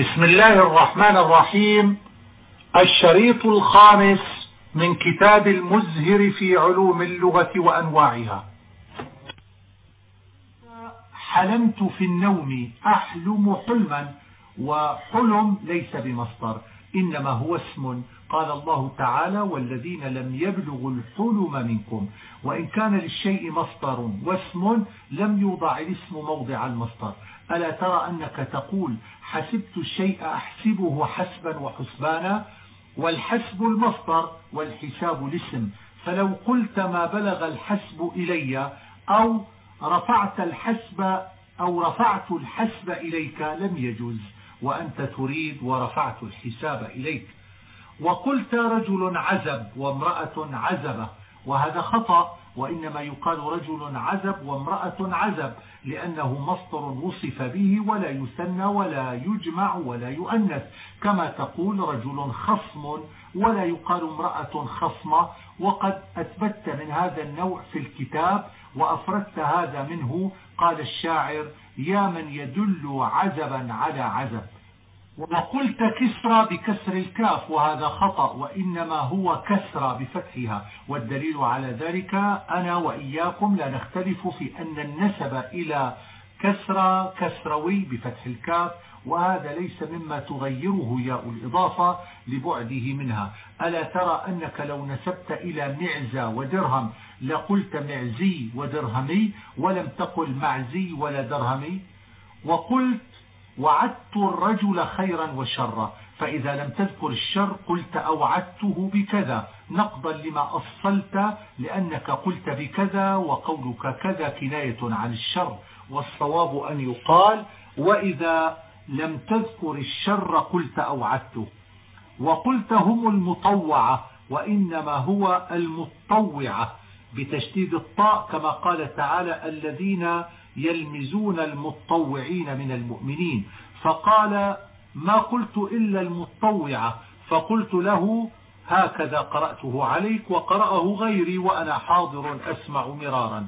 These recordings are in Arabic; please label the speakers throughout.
Speaker 1: بسم الله الرحمن الرحيم. الشريط الخامس من كتاب المزهر في علوم اللغة وأنواعها. حلمت في النوم أحلم حلما وحلم ليس بمصدر إنما هو اسم. قال الله تعالى والذين لم يبلغوا الحلم منكم وإن كان للشيء مصدر واسم لم يوضع الاسم موضع المصدر. ألا ترى أنك تقول حسبت الشيء أحسبه حسبا وحسبانا؟ والحسب المصدر والحساب الاسم. فلو قلت ما بلغ الحسب إلي أو رفعت الحسب أو رفعت الحسب إليك لم يجوز وأنت تريد ورفعت الحساب إليك. وقلت رجل عزب وامرأة عزبة وهذا خطأ وإنما يقال رجل عزب وامرأة عزب لأنه مصدر وصف به ولا يثنى ولا يجمع ولا يؤنث. كما تقول رجل خصم ولا يقال امرأة خصمة. وقد أثبت من هذا النوع في الكتاب وأفردت هذا منه. قال الشاعر يا من يدل عزبا على عزب. وقلت كسرى بكسر الكاف وهذا خطأ وإنما هو كسرى بفتحها والدليل على ذلك أنا وإياكم لا نختلف في أن النسب إلى كسرى كسروي بفتح الكاف وهذا ليس مما تغيره ياء الإضافة لبعده منها. ألا ترى أنك لو نسبت إلى معزة ودرهم لقلت معزي ودرهمي ولم تقل معزي ولا درهمي؟ وقلت وعدت الرجل خيرا وشرا فإذا لم تذكر الشر قلت أوعدته بكذا نقضا لما أصلت لأنك قلت بكذا وقولك كذا كناية عن الشر والصواب أن يقال وإذا لم تذكر الشر قلت أوعدته. وقلت هم المطوعة وإنما هو المطوعة بتشديد الطاء كما قال تعالى الذين يلمزون المطوعين من المؤمنين. فقال ما قلت إلا المطوعة. فقلت له هكذا قرأته عليك وقرأه غيري وأنا حاضر أسمع مرارا.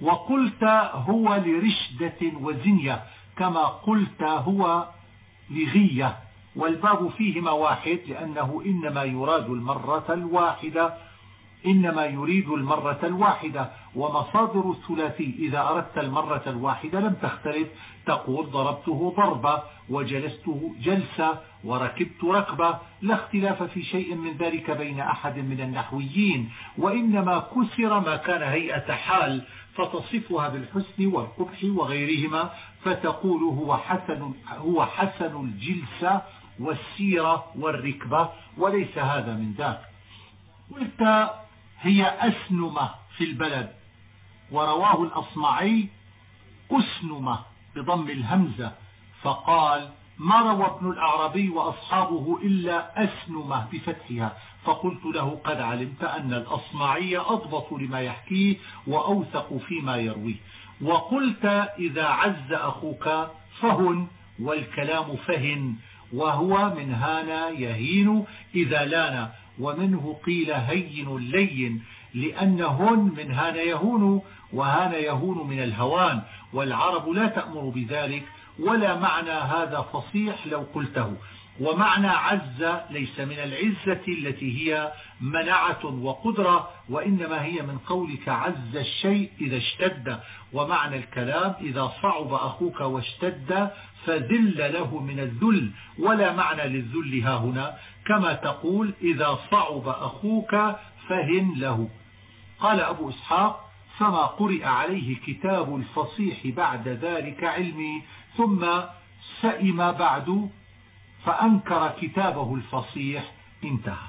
Speaker 1: وقلت هو لرشدة وزنية كما قلت هو لغية. والباب فيهما واحد لأنه إنما يراد المرة الواحدة. إنما يريد المرة الواحدة ومصادر الثلاثي إذا أردت المرة الواحدة لم تختلف تقول ضربته ضربة وجلسته جلسة وركبت ركبة لا اختلاف في شيء من ذلك بين أحد من النحويين وإنما كسر ما كان هيئة حال فتصفها بالحسن والقبح وغيرهما فتقول هو حسن, هو حسن الجلسة والسيرة والركبة وليس هذا من ذاك. قلت هي أسنمة في البلد. ورواه الأصمعي أسنمة بضم الهمزة. فقال ما روى ابن الأعربي وأصحابه إلا أسنمة بفتحها؟ فقلت له قد علمت أن الأصمعي أضبط لما يحكيه وأوثق فيما يرويه. وقلت إذا عز أخوك فهن والكلام فهن وهو من هانا يهين إذا لأن ومنه قيل هين لين لأنهن من هان يهون وهان يهون من الهوان والعرب لا تأمر بذلك ولا معنى هذا فصيح لو قلته. ومعنى عز ليس من العزة التي هي منعة وقدرة وإنما هي من قولك عز الشيء إذا اشتد. ومعنى الكلام إذا صعب أخوك واشتد فذل له من الذل ولا معنى للذل ها هنا. كما تقول إذا صعب أخوك فهن له. قال أبو إسحاق فما قرئ عليه كتاب الفصيح بعد ذلك علمي ثم سئم بعد فأنكر كتابه الفصيح انتهى.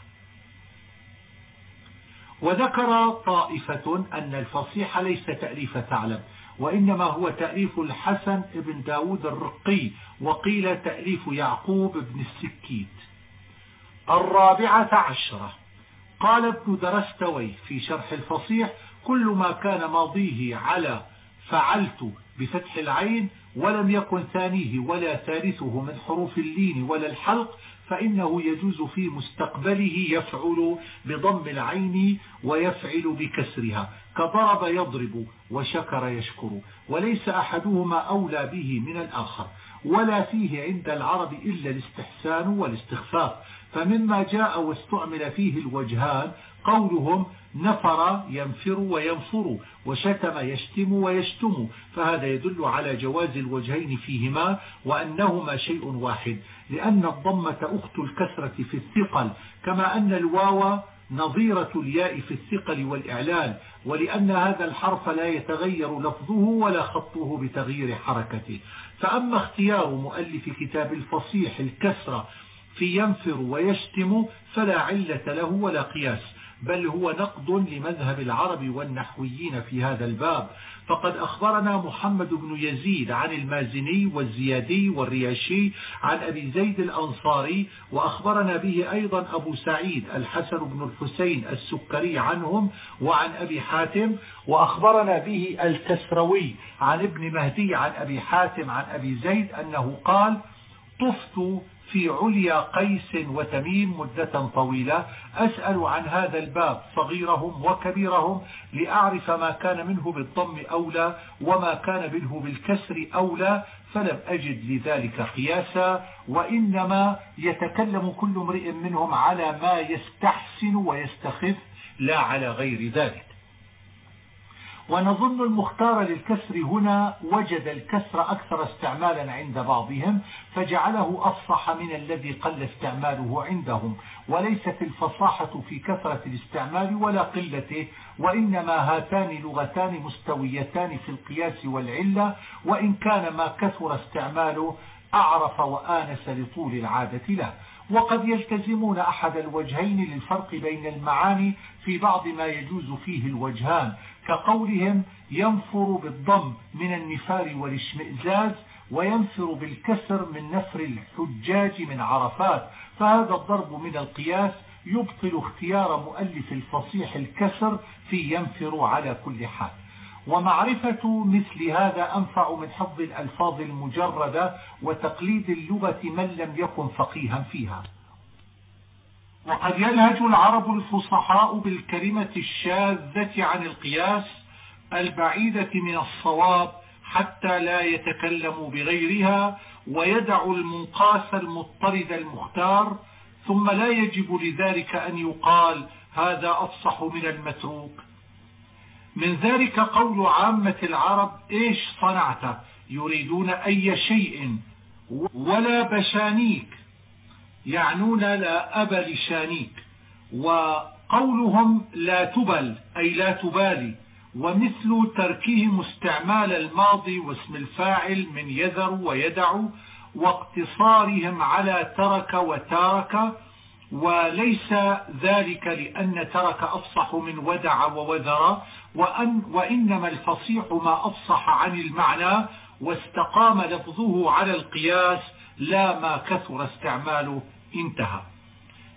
Speaker 1: وذكر طائفة أن الفصيح ليس تأليف ثعلب وإنما هو تأليف الحسن بن داود الرقي وقيل تأليف يعقوب بن السكيت الرابعة عشرة. قال ابن درستوي في شرح الفصيح كل ما كان ماضيه على فعلت بفتح العين ولم يكن ثانية ولا ثالثه من حروف اللين ولا الحلق فإنه يجوز في مستقبله يفعل بضم العين ويفعل بكسرها. كضرب يضرب وشكر يشكر وليس أحدهما أولى به من الآخر ولا فيه عند العرب إلا الاستحسان والاستخفاف فمما جاء واستعمل فيه الوجهان قولهم نفر ينفر وينفر وشتم يشتم ويشتم. فهذا يدل على جواز الوجهين فيهما وأنهما شيء واحد. لأن الضمة أخت الكسرة في الثقل كما أن الواو نظيرة الياء في الثقل والإعلان ولأن هذا الحرف لا يتغير لفظه ولا خطه بتغيير حركته. فأما اختيار مؤلف كتاب الفصيح الكسرة في ينفر ويشتم فلا علة له ولا قياس بل هو نقد لمذهب العرب والنحويين في هذا الباب. فقد أخبرنا محمد بن يزيد عن المازني والزيادي والرياشي عن أبي زيد الأنصاري وأخبرنا به أيضا أبو سعيد الحسن بن الحسين السكري عنهم وعن أبي حاتم وأخبرنا به الكسروي عن ابن مهدي عن أبي حاتم عن أبي زيد أنه قال طفت في عليا قيس وتميم مدة طويلة أسأل عن هذا الباب صغيرهم وكبيرهم لأعرف ما كان منه بالضم أولى وما كان منه بالكسر أولى فلم أجد لذلك قياسا وإنما يتكلم كل امرئ منهم على ما يستحسن ويستخف لا على غير ذلك. ونظن المختار للكسر هنا وجد الكسر أكثر استعمالا عند بعضهم فجعله أفصح من الذي قل استعماله عندهم. وليست الفصاحة في كثرة الاستعمال ولا قلته وإنما هاتان لغتان مستويتان في القياس والعلة وإن كان ما كثر استعماله أعرف وآنس لطول العادة له. وقد يلتزمون أحد الوجهين للفرق بين المعاني في بعض ما يجوز فيه الوجهان كقولهم ينفر بالضم من النفار والاشمئزاز وينفر بالكسر من نفر الحجاج من عرفات. فهذا الضرب من القياس يبطل اختيار مؤلف الفصيح الكسر في ينفر على كل حال. ومعرفة مثل هذا أنفع من حفظ الألفاظ المجردة وتقليد اللغة من لم يكن فقيها فيها. وقد يلهج العرب الفصحاء بالكلمة الشاذة عن القياس البعيدة من الصواب حتى لا يتكلموا بغيرها ويدع المنقاس المضطرد المختار ثم لا يجب لذلك أن يقال هذا أفصح من المتروك. من ذلك قول عامة العرب إيش صنعت؟ يريدون أي شيء ولا بشانيك. يعنون لا أب لشانيك وقولهم لا تبل أي لا تبالي ومثل تركهم استعمال الماضي واسم الفاعل من يذر ويدع واقتصارهم على ترك وتارك وليس ذلك لأن ترك أفصح من ودع ووذر وأن وإنما الفصيح ما أفصح عن المعنى واستقام لفظه على القياس لا ما كثر استعماله انتهى.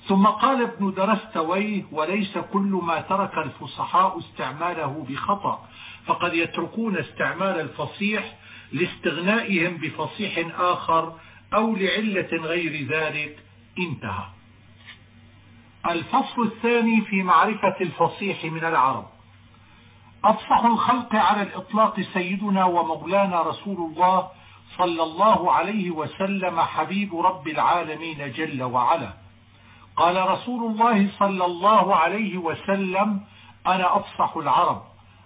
Speaker 1: ثم قال ابن درستويه وليس كل ما ترك الفصحاء استعماله بخطأ فقد يتركون استعمال الفصيح لاستغنائهم بفصيح آخر أو لعلة غير ذلك. انتهى. الفصل الثاني في معرفة الفصيح من العرب. أفصح الخلق على الإطلاق سيدنا ومولانا رسول الله صلى الله عليه وسلم حبيب رب العالمين جل وعلا. قال رسول الله صلى الله عليه وسلم أنا أفصح العرب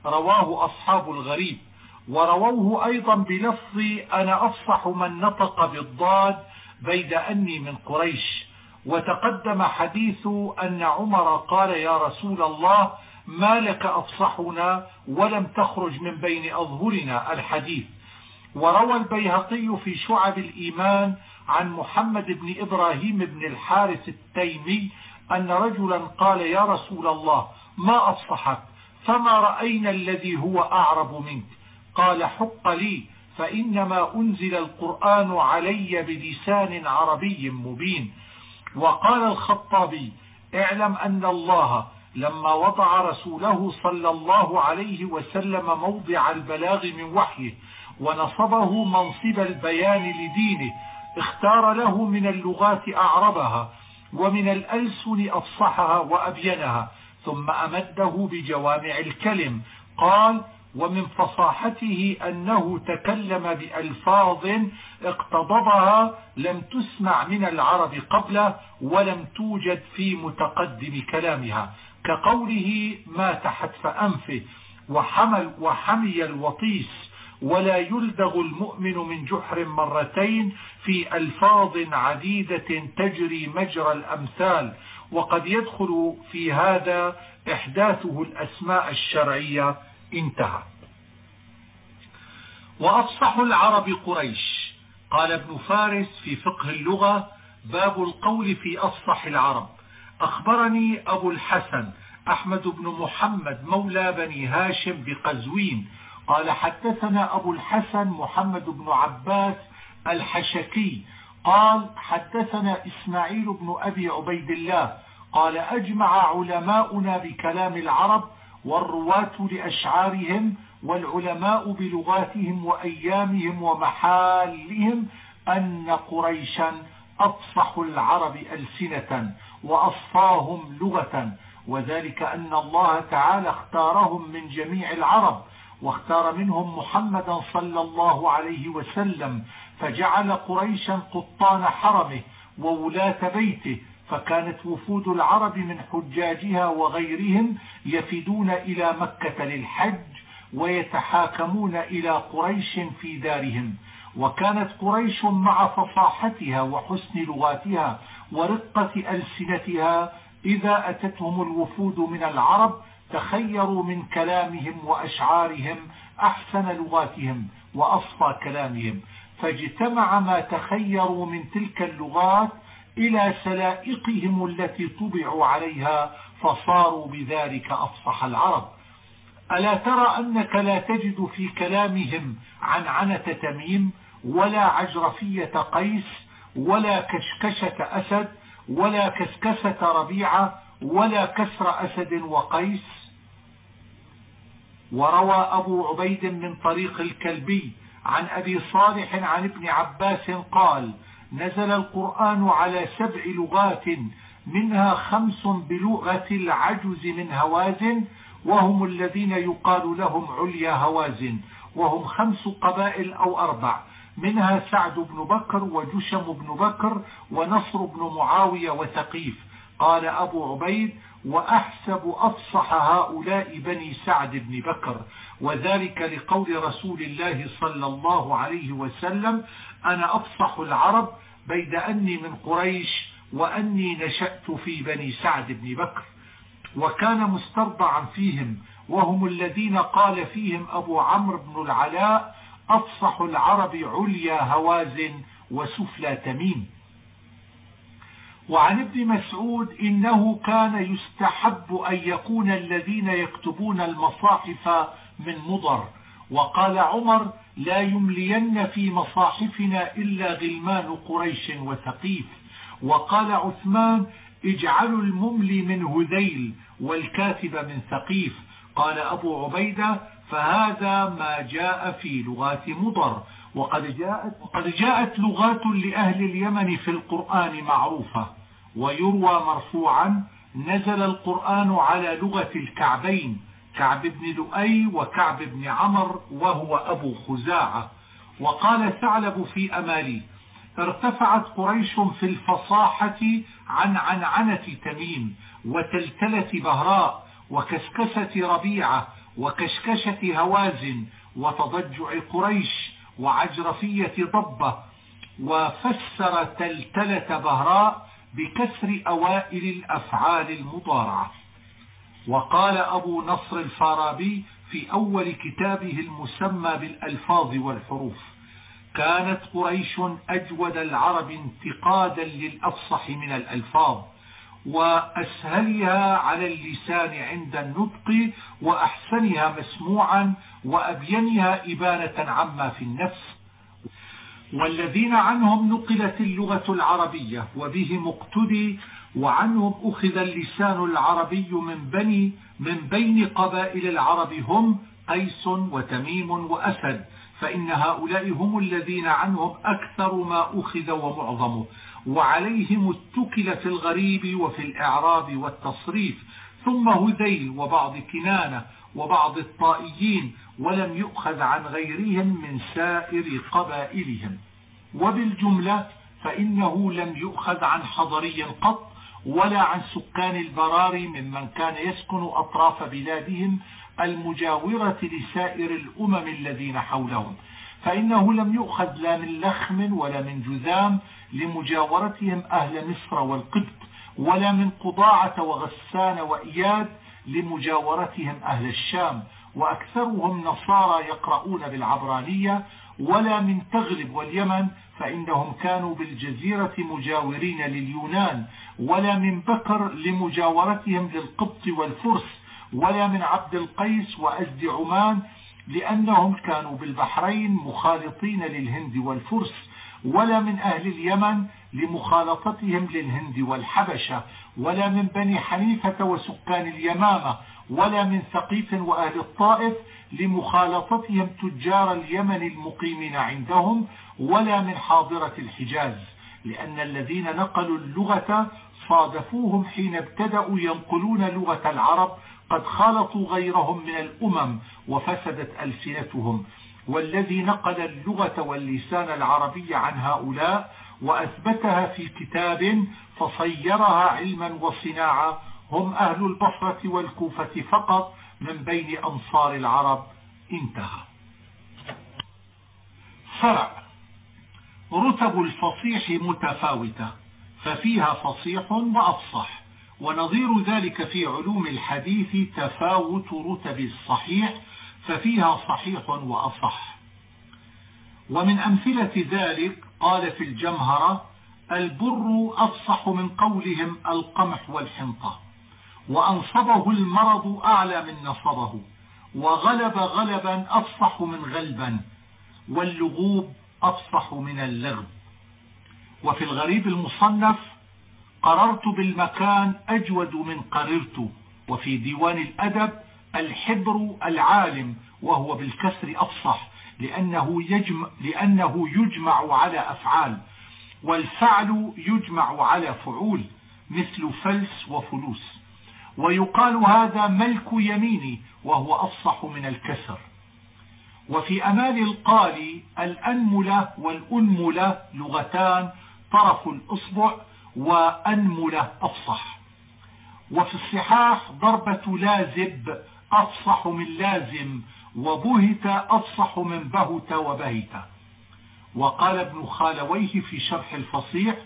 Speaker 1: رواه أصحاب الغريب ورووه أيضا بلفظ أنا أفصح من نطق بالضاد بيد أني من قريش. وتقدم حديث أن عمر قال يا رسول الله ما لك أفصحنا ولم تخرج من بين أظهرنا الحديث. وروى البيهقي في شعب الإيمان عن محمد بن إبراهيم بن الحارث التيمي أن رجلا قال يا رسول الله ما أفصحك فما رأينا الذي هو أعرب منك؟ قال حق لي فإنما أنزل القرآن علي بلسان عربي مبين. وقال الخطابي اعلم أن الله لما وضع رسوله صلى الله عليه وسلم موضع البلاغ من وحيه ونصبه منصب البيان لدينه اختار له من اللغات أعربها ومن الألسن أفصحها وأبينها ثم أمده بجوامع الكلم. قال ومن فصاحته أنه تكلم بألفاظ اقتضبها لم تسمع من العرب قبله ولم توجد في متقدم كلامها كقوله مات حتف أنفه وحمل وحمي الوطيس. ولا يلدغ المؤمن من جحر مرتين في ألفاظ عديدة تجري مجرى الأمثال. وقد يدخل في هذا إحداثه الأسماء الشرعية. انتهى. وأفصح العرب قريش. قال ابن فارس في فقه اللغة باب القول في أفصح العرب. أخبرني أبو الحسن أحمد بن محمد مولى بني هاشم بقزوين قال حدثنا أبو الحسن محمد بن عباس الحشكي. قال حدثنا إسماعيل بن أبي عبيد الله. قال أجمع علماؤنا بكلام العرب والرواة لأشعارهم والعلماء بلغاتهم وأيامهم ومحالهم أن قريشا أفصح العرب ألسنة وأصفاهم لغة. وذلك أن الله تعالى اختارهم من جميع العرب. واختار منهم محمدا صلى الله عليه وسلم فجعل قريشا قطان حرمه وولاة بيته فكانت وفود العرب من حجاجها وغيرهم يفدون إلى مكة للحج ويتحاكمون إلى قريش في دارهم. وكانت قريش مع فصاحتها وحسن لغاتها ورقة ألسنتها إذا أتتهم الوفود من العرب تخيروا من كلامهم وأشعارهم أحسن لغاتهم وأصفى كلامهم. فاجتمع ما تخيروا من تلك اللغات إلى سلائقهم التي طبعوا عليها فصاروا بذلك أفصح العرب. ألا ترى أنك لا تجد في كلامهم عن عنة تميم ولا عجرفية قيس ولا كشكشة أسد ولا كسكسة ربيعة ولا كسر أسد وقيس. وروى أبو عبيد من طريق الكلبي عن أبي صالح عن ابن عباس قال نزل القرآن على سبع لغات منها خمس بلغة العجز من هوازن وهم الذين يقال لهم عليا هوازن وهم خمس قبائل أو أربع منها سعد بن بكر وجشم بن بكر ونصر بن معاوية وثقيف. قال أبو عبيد وأحسب أفصح هؤلاء بني سعد بن بكر وذلك لقول رسول الله صلى الله عليه وسلم أنا أفصح العرب بيد أني من قريش وأني نشأت في بني سعد بن بكر. وكان مسترضعا فيهم وهم الذين قال فيهم أبو عمرو بن العلاء أفصح العرب عليا هوازن وسفلى تميم. وعن ابن مسعود إنه كان يستحب أن يكون الذين يكتبون المصاحف من مضر. وقال عمر لا يملين في مصاحفنا إلا غلمان قريش وثقيف. وقال عثمان اجعلوا المملي من هذيل والكاتب من ثقيف. قال أبو عبيدة فهذا ما جاء في لغات مضر. وقد جاءت, وقد جاءت لغات لأهل اليمن في القرآن معروفة. ويروى مرفوعا نزل القرآن على لغة الكعبين كعب بن لؤي وكعب بن عمر وهو أبو خزاعة. وقال ثعلب في أمالي ارتفعت قريش في الفصاحة عن عنعنة تميم وتلتلة بهراء وكسكسة ربيعة وكشكشة هوازن وتضجع قريش وعجرفية ضبة وفسر تلتلة بهراء بكسر أوائل الأفعال المضارعة. وقال أبو نصر الفارابي في أول كتابه المسمى بالألفاظ والحروف كانت قريش أجود العرب انتقادا للأفصح من الألفاظ وأسهلها على اللسان عند النطق وأحسنها مسموعا وأبينها إبانة عما في النفس والذين عنهم نقلت اللغة العربية وبهم اقتدي وعنهم أخذ اللسان العربي من بني من بين قبائل العرب هم قيس وتميم وأسد. فإن هؤلاء هم الذين عنهم أكثر ما أخذ ومعظمه وعليهم اتكل في الغريب وفي الإعراب والتصريف. ثم هذيل وبعض كنانة وبعض الطائيين ولم يؤخذ عن غيرهم من سائر قبائلهم. وبالجملة فإنه لم يؤخذ عن حضري قط ولا عن سكان البراري ممن كان يسكن أطراف بلادهم المجاورة لسائر الأمم الذين حولهم. فإنه لم يؤخذ لا من لخم ولا من جذام لمجاورتهم أهل مصر والقبط ولا من قضاعة وغسان وإياد لمجاورتهم أهل الشام وأكثرهم نصارى يقرؤون بالعبرانية ولا من تغلب واليمن فإنهم كانوا بالجزيرة مجاورين لليونان ولا من بكر لمجاورتهم للقبط والفرس ولا من عبد القيس وأزد عمان لأنهم كانوا بالبحرين مخالطين للهند والفرس. ولا من أهل اليمن لمخالطتهم للهند والحبشة ولا من بني حنيفة وسكان اليمامة ولا من ثقيف وأهل الطائف لمخالطتهم تجار اليمن المقيمين عندهم ولا من حاضرة الحجاز لأن الذين نقلوا اللغة صادفوهم حين ابتدأوا ينقلون لغة العرب قد خالطوا غيرهم من الأمم وفسدت ألسنتهم. والذي نقل اللغة واللسان العربي عن هؤلاء وأثبتها في كتاب فصيرها علما وصناعة. هم أهل البصرة والكوفة فقط من بين أنصار العرب. انتهى. فرع رتب الفصيح متفاوتة ففيها فصيح وأفصح ونظير ذلك في علوم الحديث تفاوت رتب الصحيح ففيها صحيح وأصح. ومن أمثلة ذلك قال في الجمهرة البر أفصح من قولهم القمح والحنطة. وأنصبه المرض أعلى من نصبه. وغلب غلبا أفصح من غلبا. واللغوب أفصح من اللغب. وفي الغريب المصنف قررت بالمكان أجود من قررت. وفي ديوان الأدب الحبر العالم وهو بالكسر أفصح لأنه يجمع, لأنه يجمع على أفعال والفعل يجمع على فعول مثل فلس وفلوس. ويقال هذا ملك يميني وهو أفصح من الكسر. وفي أمال القال الأنملة والأنملة لغتان طرف الأصبع وأنملة أفصح. وفي الصحاح ضربة لازب أفصح من لازم وبهت أفصح من بهت وبهت. وقال ابن خالويه في شرح الفصيح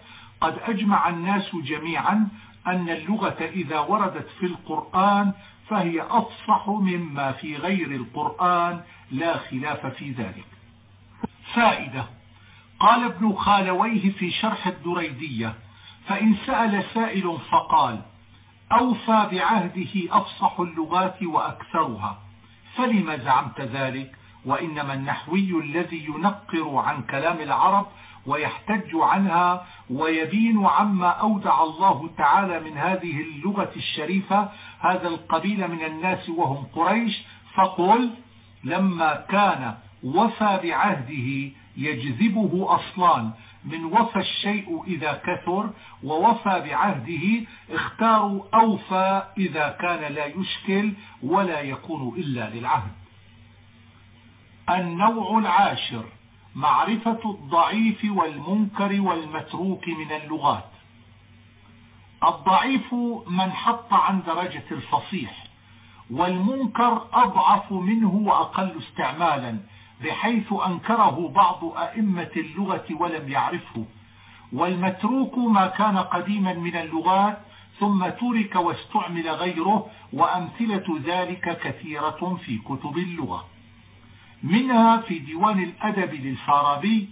Speaker 1: قد أجمع الناس جميعا أن اللغة إذا وردت في القرآن فهي أفصح مما في غير القرآن لا خلاف في ذلك. فائدة قال ابن خالويه في شرح الدريدية فإن سأل سائل فقال أوفى بعهده أفصح اللغات وأكثرها. فلم زعمت ذلك؟ وإنما النحوي الذي ينقر عن كلام العرب ويحتج عنها ويبين عما أودع الله تعالى من هذه اللغة الشريفة هذا القبيل من الناس وهم قريش فقل لما كان وفى بعهده يجذبه أصلان. من وفى الشيء إذا كثر ووفى بعهده اختاروا أوفى إذا كان لا يشكل ولا يكون إلا للعهد. النوع العاشر معرفة الضعيف والمنكر والمتروك من اللغات. الضعيف من حط عن درجة الفصيح والمنكر أضعف منه وأقل استعمالا. بحيث أنكره بعض أئمة اللغة ولم يعرفه. والمتروك ما كان قديما من اللغات ثم ترك واستعمل غيره وأمثلة ذلك كثيرة في كتب اللغة. منها في ديوان الأدب للفارابي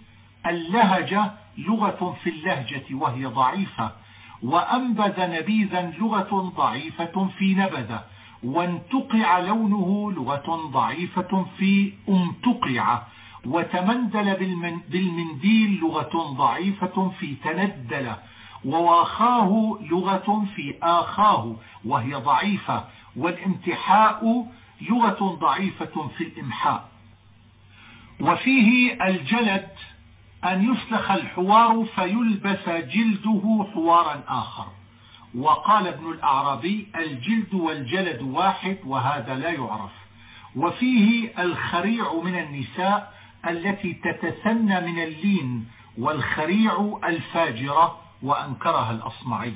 Speaker 1: اللهجة لغة في اللهجة وهي ضعيفة وأنبذ نبيذا لغة ضعيفة في نبذة. وانتقع لونه لغة ضعيفة في امتقع وتمندل بالمنديل لغة ضعيفة في تندل وواخاه لغة في آخاه وهي ضعيفة والامتحاء لغة ضعيفة في الإمحاء وفيه الجلد أن يسلخ الحوار فيلبس جلده حوارا آخر. وقال ابن الأعرابي الجلد والجلد واحد وهذا لا يعرف. وفيه الخريع من النساء التي تتثنى من اللين والخريع الفاجرة وأنكرها الأصمعي.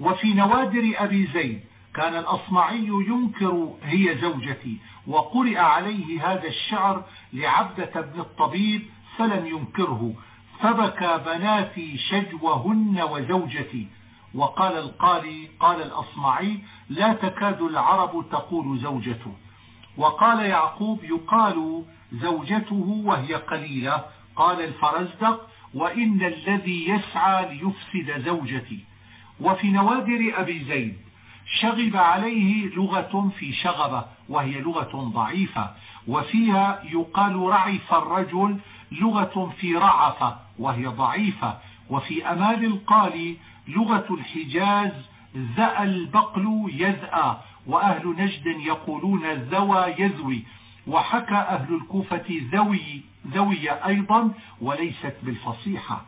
Speaker 1: وفي نوادر أبي زيد كان الأصمعي ينكر هي زوجتي وقرئ عليه هذا الشعر لعبدة بن الطبيب فلم ينكره. فبكى بناتي شجوهن وزوجتي وقال القالي قال الأصمعي لا تكاد العرب تقول زوجته. وقال يعقوب يقال زوجته وهي قليلة. قال الفرزدق وإن الذي يسعى ليفسد زوجتي. وفي نوادر أبي زيد شغب عليه لغة في شغبة وهي لغة ضعيفة. وفيها يقال رعف الرجل لغة في رعفة وهي ضعيفة. وفي أمال القالي لغة الحجاز ذأ البقل يذأى وأهل نجد يقولون ذوى يذوي وحكى أهل الكوفة ذوي ذوي أيضا وليست بالفصيحة.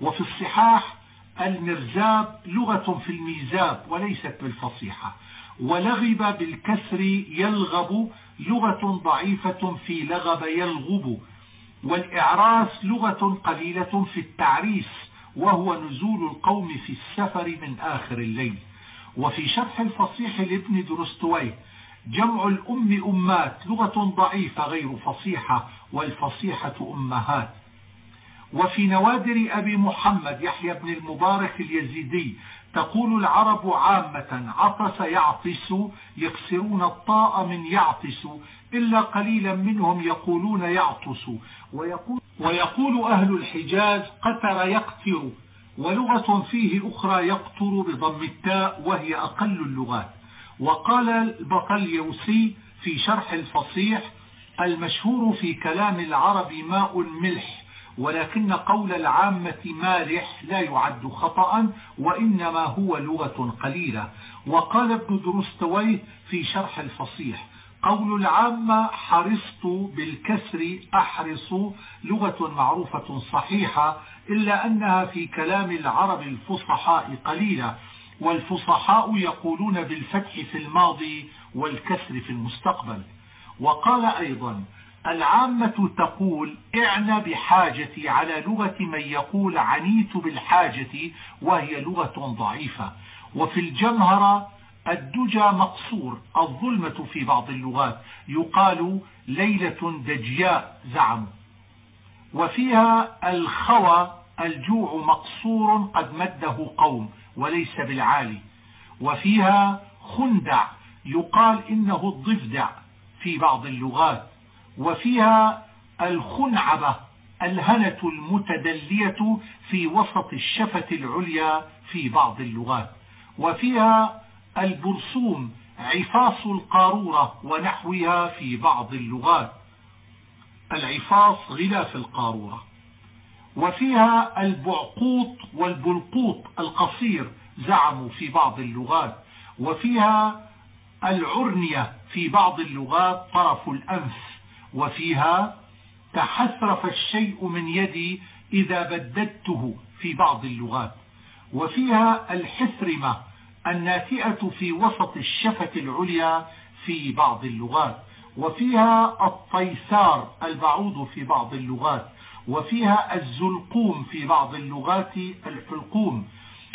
Speaker 1: وفي الصحاح المرزاب لغة في الميزاب وليست بالفصيحة. ولغب بالكسر يلغب لغة ضعيفة في لغب يلغب. والإعراس لغة قليلة في التعريس وهو نزول القوم في السفر من آخر الليل. وفي شرح الفصيح لابن درستويه جمع الأم أمات لغة ضعيفة غير فصيحة والفصيحة أمهات. وفي نوادر أبي محمد يحيى بن المبارك اليزيدي تقول العرب عامة عطس يعطس يكسرون الطاء من يعطس إلا قليلا منهم يقولون يعطس. ويقول, ويقول أهل الحجاز قتر يقتر ولغة فيه أخرى يقتر بضم التاء وهي أقل اللغات. وقال البطليوسي في شرح الفصيح المشهور في كلام العرب ماء ملح ولكن قول العامة مالح لا يعد خطأ وإنما هو لغة قليلة. وقال ابن درستويه في شرح الفصيح قول العامة حرصت بالكسر أحرص لغة معروفة صحيحة إلا أنها في كلام العرب الفصحاء قليلة والفصحاء يقولون بالفتح في الماضي والكسر في المستقبل. وقال أيضا العامة تقول اعن بحاجتي على لغة من يقول عنيت بالحاجة وهي لغة ضعيفة. وفي الجمهرة الدجى مقصور الظلمة في بعض اللغات. يقال ليلة دجياء زعم. وفيها الخوى الجوع مقصور قد مده قوم وليس بالعالي. وفيها خندع يقال إنه الضفدع في بعض اللغات. وفيها الخنعبة الهنة المتدلية في وسط الشفة العليا في بعض اللغات. وفيها البرسوم عفاص القارورة ونحوها في بعض اللغات. العفاص غلاف القارورة. وفيها البعقوط والبلقوط القصير زعموا في بعض اللغات. وفيها العرنية في بعض اللغات طرف الأنف. وفيها تحسرف الشيء من يدي إذا بددته في بعض اللغات. وفيها الحسرمة الناتئة في وسط الشفة العليا في بعض اللغات وفيها الطيسار البعوض في بعض اللغات وفيها الزلقوم في بعض اللغات الحلقوم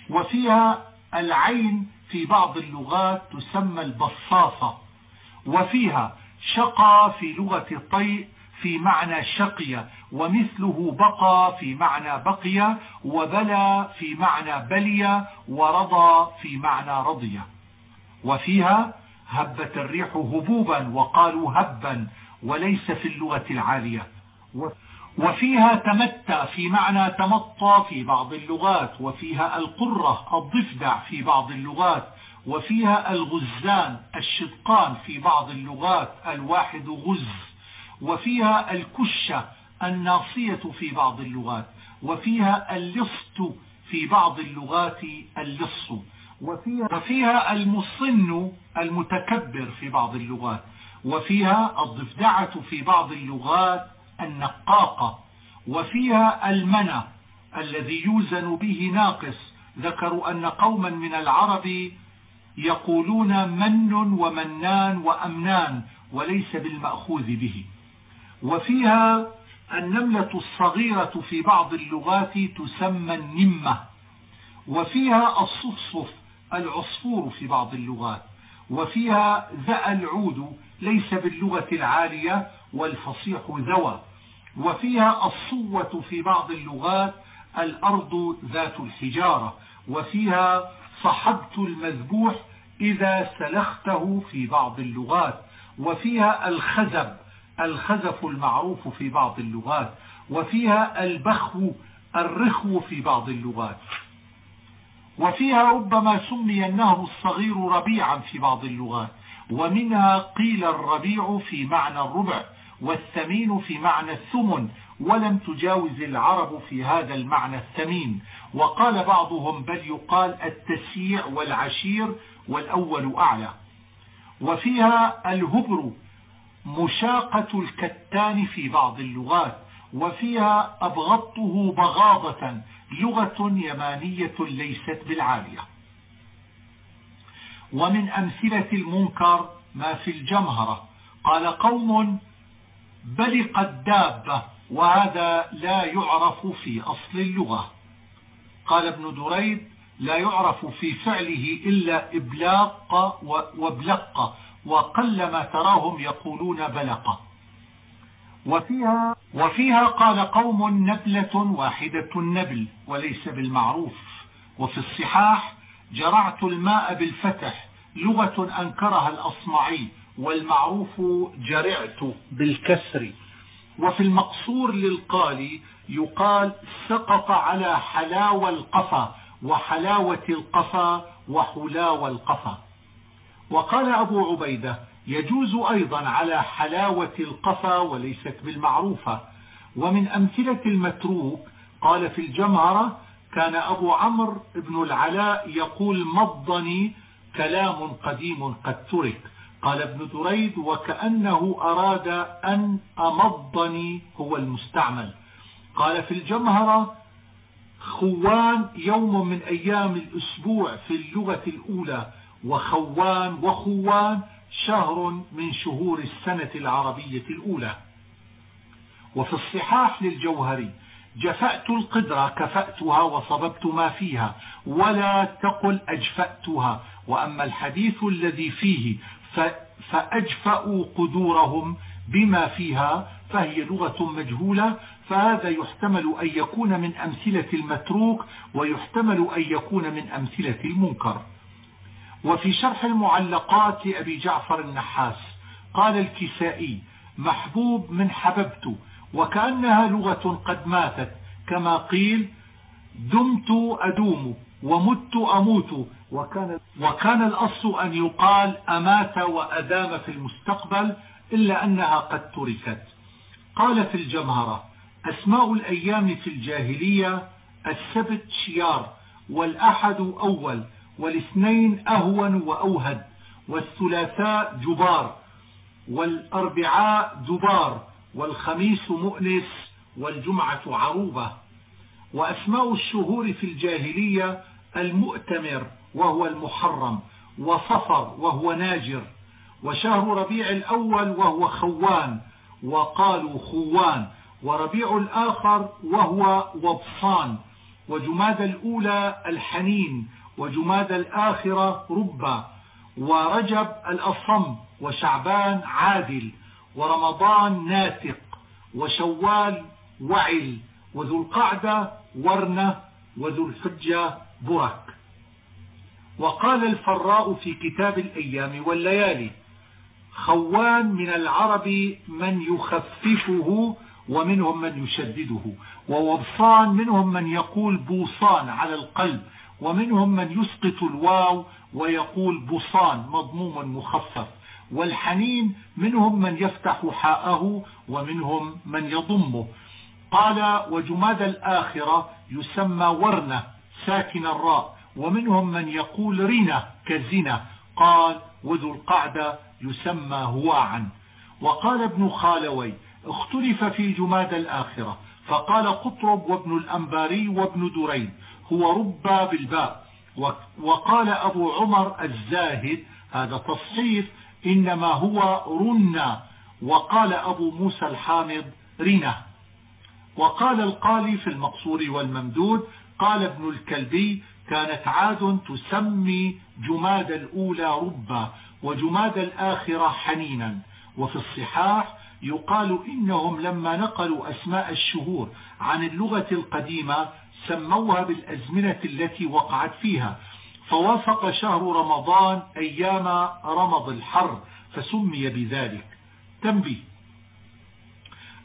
Speaker 1: وفيها العين في بعض اللغات تسمى البصاصة وفيها شقى في لغة طيء في معنى شقي ومثله بقى في معنى بقي وبلى في معنى بلي ورضى في معنى رضي. وفيها هبت الريح هبوبا وقالوا هبا وليس في اللغة العالية. وفيها تمتى في معنى تمطى في بعض اللغات وفيها القرة الضفدع في بعض اللغات وفيها الغزان الشدقان في بعض اللغات الواحد غز. وفيها الكشة الناصية في بعض اللغات وفيها اللصت في بعض اللغات اللص وفيها, المصن المتكبر في بعض اللغات وفيها الضفدعة في بعض اللغات النقاقة وفيها المنى الذي يوزن به ناقص. ذكروا أن قوما من العرب يقولون من ومنان وأمنان وليس بالمأخوذ به. وفيها النملة الصغيرة في بعض اللغات تسمى النمة وفيها الصفصف العصفور في بعض اللغات وفيها ذا العود ليس باللغة العالية والفصيح ذوى وفيها الصوة في بعض اللغات الأرض ذات الحجارة وفيها صحبت المذبوح إذا سلخته في بعض اللغات وفيها الخزب الخزف المعروف في بعض اللغات وفيها البخو الرخو في بعض اللغات. وفيها ربما سمي النهر الصغير ربيعا في بعض اللغات. ومنها قيل الربيع في معنى الربع والثمين في معنى الثمن ولم تجاوز العرب في هذا المعنى الثمين. وقال بعضهم بل يقال التسييع والعشير والأول أعلى. وفيها الهبر مشاقة الكتان في بعض اللغات وفيها أبغضته بغاضة لغة يمانية ليست بالعالية. ومن أمثلة المنكر ما في الجمهرة. قال قوم بلق الدابة وهذا لا يعرف في أصل اللغة. قال ابن دريد لا يعرف في فعله إلا إبلاق وابلق. وقلما تراهم يقولون بلق. وفيها, وفيها قال قوم نبلة واحدة النبل وليس بالمعروف. وفي الصحاح جرعت الماء بالفتح لغة أنكرها الأصمعي والمعروف جرعت بالكسر. وفي المقصور للقالي يقال سقط على حلاوى القفا وحلاوة القفا وحلاوى القفا. وقال أبو عبيدة يجوز أيضا على حلاوة القفا وليست بالمعروفة. ومن أمثلة المتروك قال في الجمهرة كان أبو عمرو بن العلاء يقول مضني كلام قديم قد ترك. قال ابن دريد وكأنه أراد أن أمضني هو المستعمل. قال في الجمهرة خوان يوم من أيام الأسبوع في اللغة الأولى. وخوان وخوان شهر من شهور السنة العربية الأولى. وفي الصحاح للجوهري جفأت القدرة كفأتها وصببت ما فيها ولا تقل أجفأتها. وأما الحديث الذي فيه فأجفأوا قدورهم بما فيها فهي لغة مجهولة فهذا يحتمل أن يكون من أمثلة المتروك ويحتمل أن يكون من أمثلة المنكر. وفي شرح المعلقات لأبي جعفر النحاس قال الكسائي محبوب من حببت وكأنها لغة قد ماتت كما قيل دمت أدوم ومت أموت وكان, وكان الأصل أن يقال أمات وأدام في المستقبل إلا أنها قد تركت. قال في الجمهرة أسماء الأيام في الجاهلية السبت شيار والأحد أول والاثنين أهون وأوهد والثلاثاء جبار والأربعاء دبار والخميس مؤنس والجمعة عروبة. وأسماء الشهور في الجاهلية المؤتمر وهو المحرم وصفر وهو ناجر وشهر ربيع الأول وهو خوان وقالوا خوان وربيع الآخر وهو وبصان وجماد الأولى الحنين وجماد الآخرة ربا ورجب الأصم وشعبان عادل ورمضان ناتق وشوال وعل وذو القعدة ورنة وذو الحجة برك. وقال الفراء في كتاب الأيام والليالي خوان من العرب من يخففه ومنهم من يشدده ووبصان منهم من يقول بوصان على القلب ومنهم من يسقط الواو ويقول بصان مضموم مخفف. والحنين منهم من يفتح حاءه ومنهم من يضمه. قال وجماد الآخرة يسمى ورنة ساكن الراء. ومنهم من يقول رينة كزنة. قال وذو القعدة يسمى هواعا. وقال ابن خالوي اختلف في جماد الآخرة. فقال قطرب وابن الأنباري وابن درين هو رب بالباء. وقال أبو عمر الزاهد هذا تصحيف إنما هو رنا. وقال أبو موسى الحامض رنة وقال القالي في المقصور والممدود قال ابن الكلبي كانت عاد تسمي جماد الأولى ربا وجماد الآخرة حنينا. وفي الصحاح يقال إنهم لما نقلوا أسماء الشهور عن اللغة القديمة سموها بالأزمنة التي وقعت فيها. فوافق شهر رمضان أيام رمض الحر فسمي بذلك. تنبيه.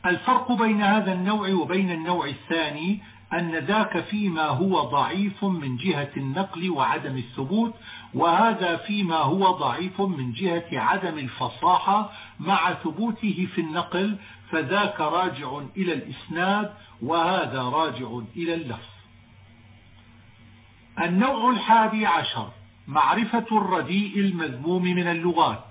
Speaker 1: الفرق بين هذا النوع وبين النوع الثاني أن ذاك فيما هو ضعيف من جهة النقل وعدم الثبوت وهذا فيما هو ضعيف من جهة عدم الفصاحة مع ثبوته في النقل فذاك راجع إلى الإسناد وهذا راجع إلى اللفظ. النوع الحادي عشر معرفة الرديء المذموم من اللغات.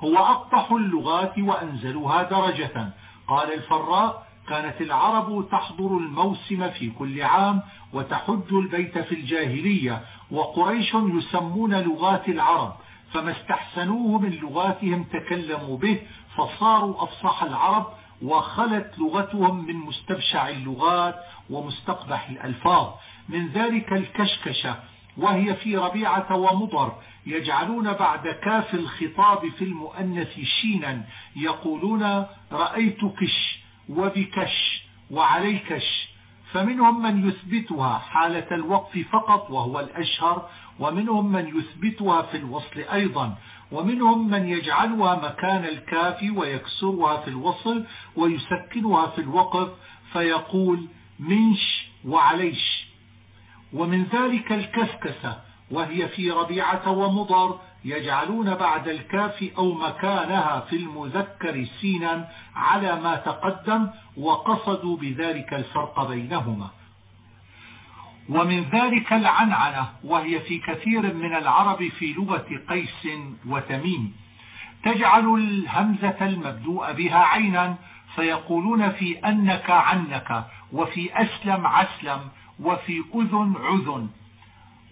Speaker 1: هو أقطح اللغات وأنزلها درجة. قال الفراء كانت العرب تحضر الموسم في كل عام وتحج البيت في الجاهلية وقريش يسمون لغات العرب فما استحسنوه من لغاتهم تكلموا به فصاروا أفصح العرب وخلت لغتهم من مستبشع اللغات ومستقبح الألفاظ. من ذلك الكشكشة وهي في ربيعة ومضر يجعلون بعد كاف الخطاب في المؤنث شينا يقولون رأيت كش وبكش وعليكش. فمنهم من يثبتها حالة الوقف فقط وهو الأشهر ومنهم من يثبتها في الوصل أيضا. ومنهم من يجعلها مكان الكاف ويكسرها في الوصل ويسكنها في الوقف فيقول منش وعليش. ومن ذلك الكسكسة وهي في ربيعة ومضر يجعلون بعد الكاف أو مكانها في المذكر سينا على ما تقدم وقصدوا بذلك الفرق بينهما. ومن ذلك العنعنة وهي في كثير من العرب في لغة قيس وتميم. تجعل الهمزة المبدوء بها عينا فيقولون في أنك عنك وفي أسلم عسلم وفي أذن عذن.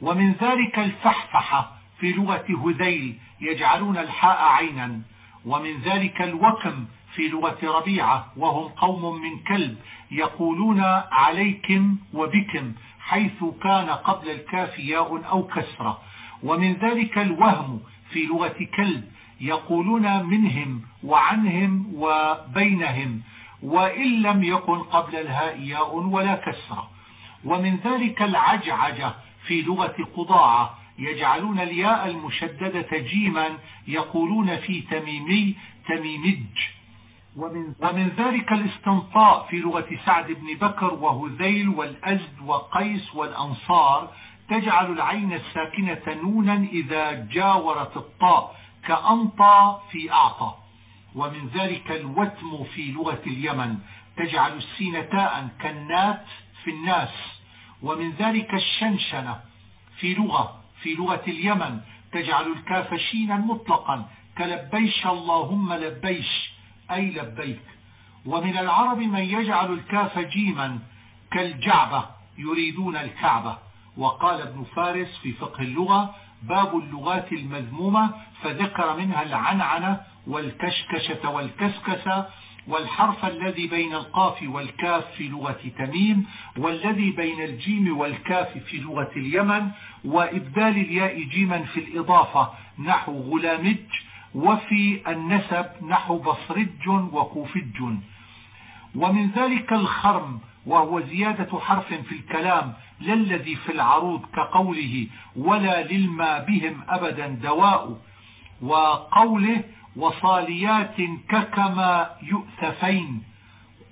Speaker 1: ومن ذلك الفحفحة في لغة هذيل يجعلون الحاء عينا. ومن ذلك الوكم في لغة ربيعة وهم قوم من كلب يقولون عليكم وبكم. حيث كان قبل الكاف ياء أو كسرة. ومن ذلك الوهم في لغة كلب. يقولون منهم وعنهم وبينهم. وإن لم يكن قبل الهاء ياء ولا كسرة. ومن ذلك العجعجة في لغة قضاعة يجعلون الياء المشددة جيما. يقولون في تميمي تميمج. ومن, ذلك الاستنطاء في لغة سعد بن بكر وهذيل والأزد وقيس والأنصار تجعل العين الساكنة نونا إذا جاورت الطاء كأنطى في أعطى. ومن ذلك الوتم في لغة اليمن تجعل السين تاء كالنات في الناس. ومن ذلك الشنشنة في لغة في لغة اليمن تجعل الكاف شينا مطلقا. كلبيش اللهم لبيش أي لبيك. ومن العرب من يجعل الكاف جيما كالجعبة يريدون الكعبة. وقال ابن فارس في فقه اللغة باب اللغات المذمومة فذكر منها العنعنة والكشكشة والكسكسة والحرف الذي بين القاف والكاف في لغة تميم والذي بين الجيم والكاف في لغة اليمن وإبدال الياء جيما في الإضافة نحو غلامج وفي النسب نحو بصرج وكوفج. ومن ذلك الخرم وهو زيادة حرف في الكلام للذي في العروض كقوله ولا للما بهم أبدا دواء وقوله وصاليات ككما يؤثفين.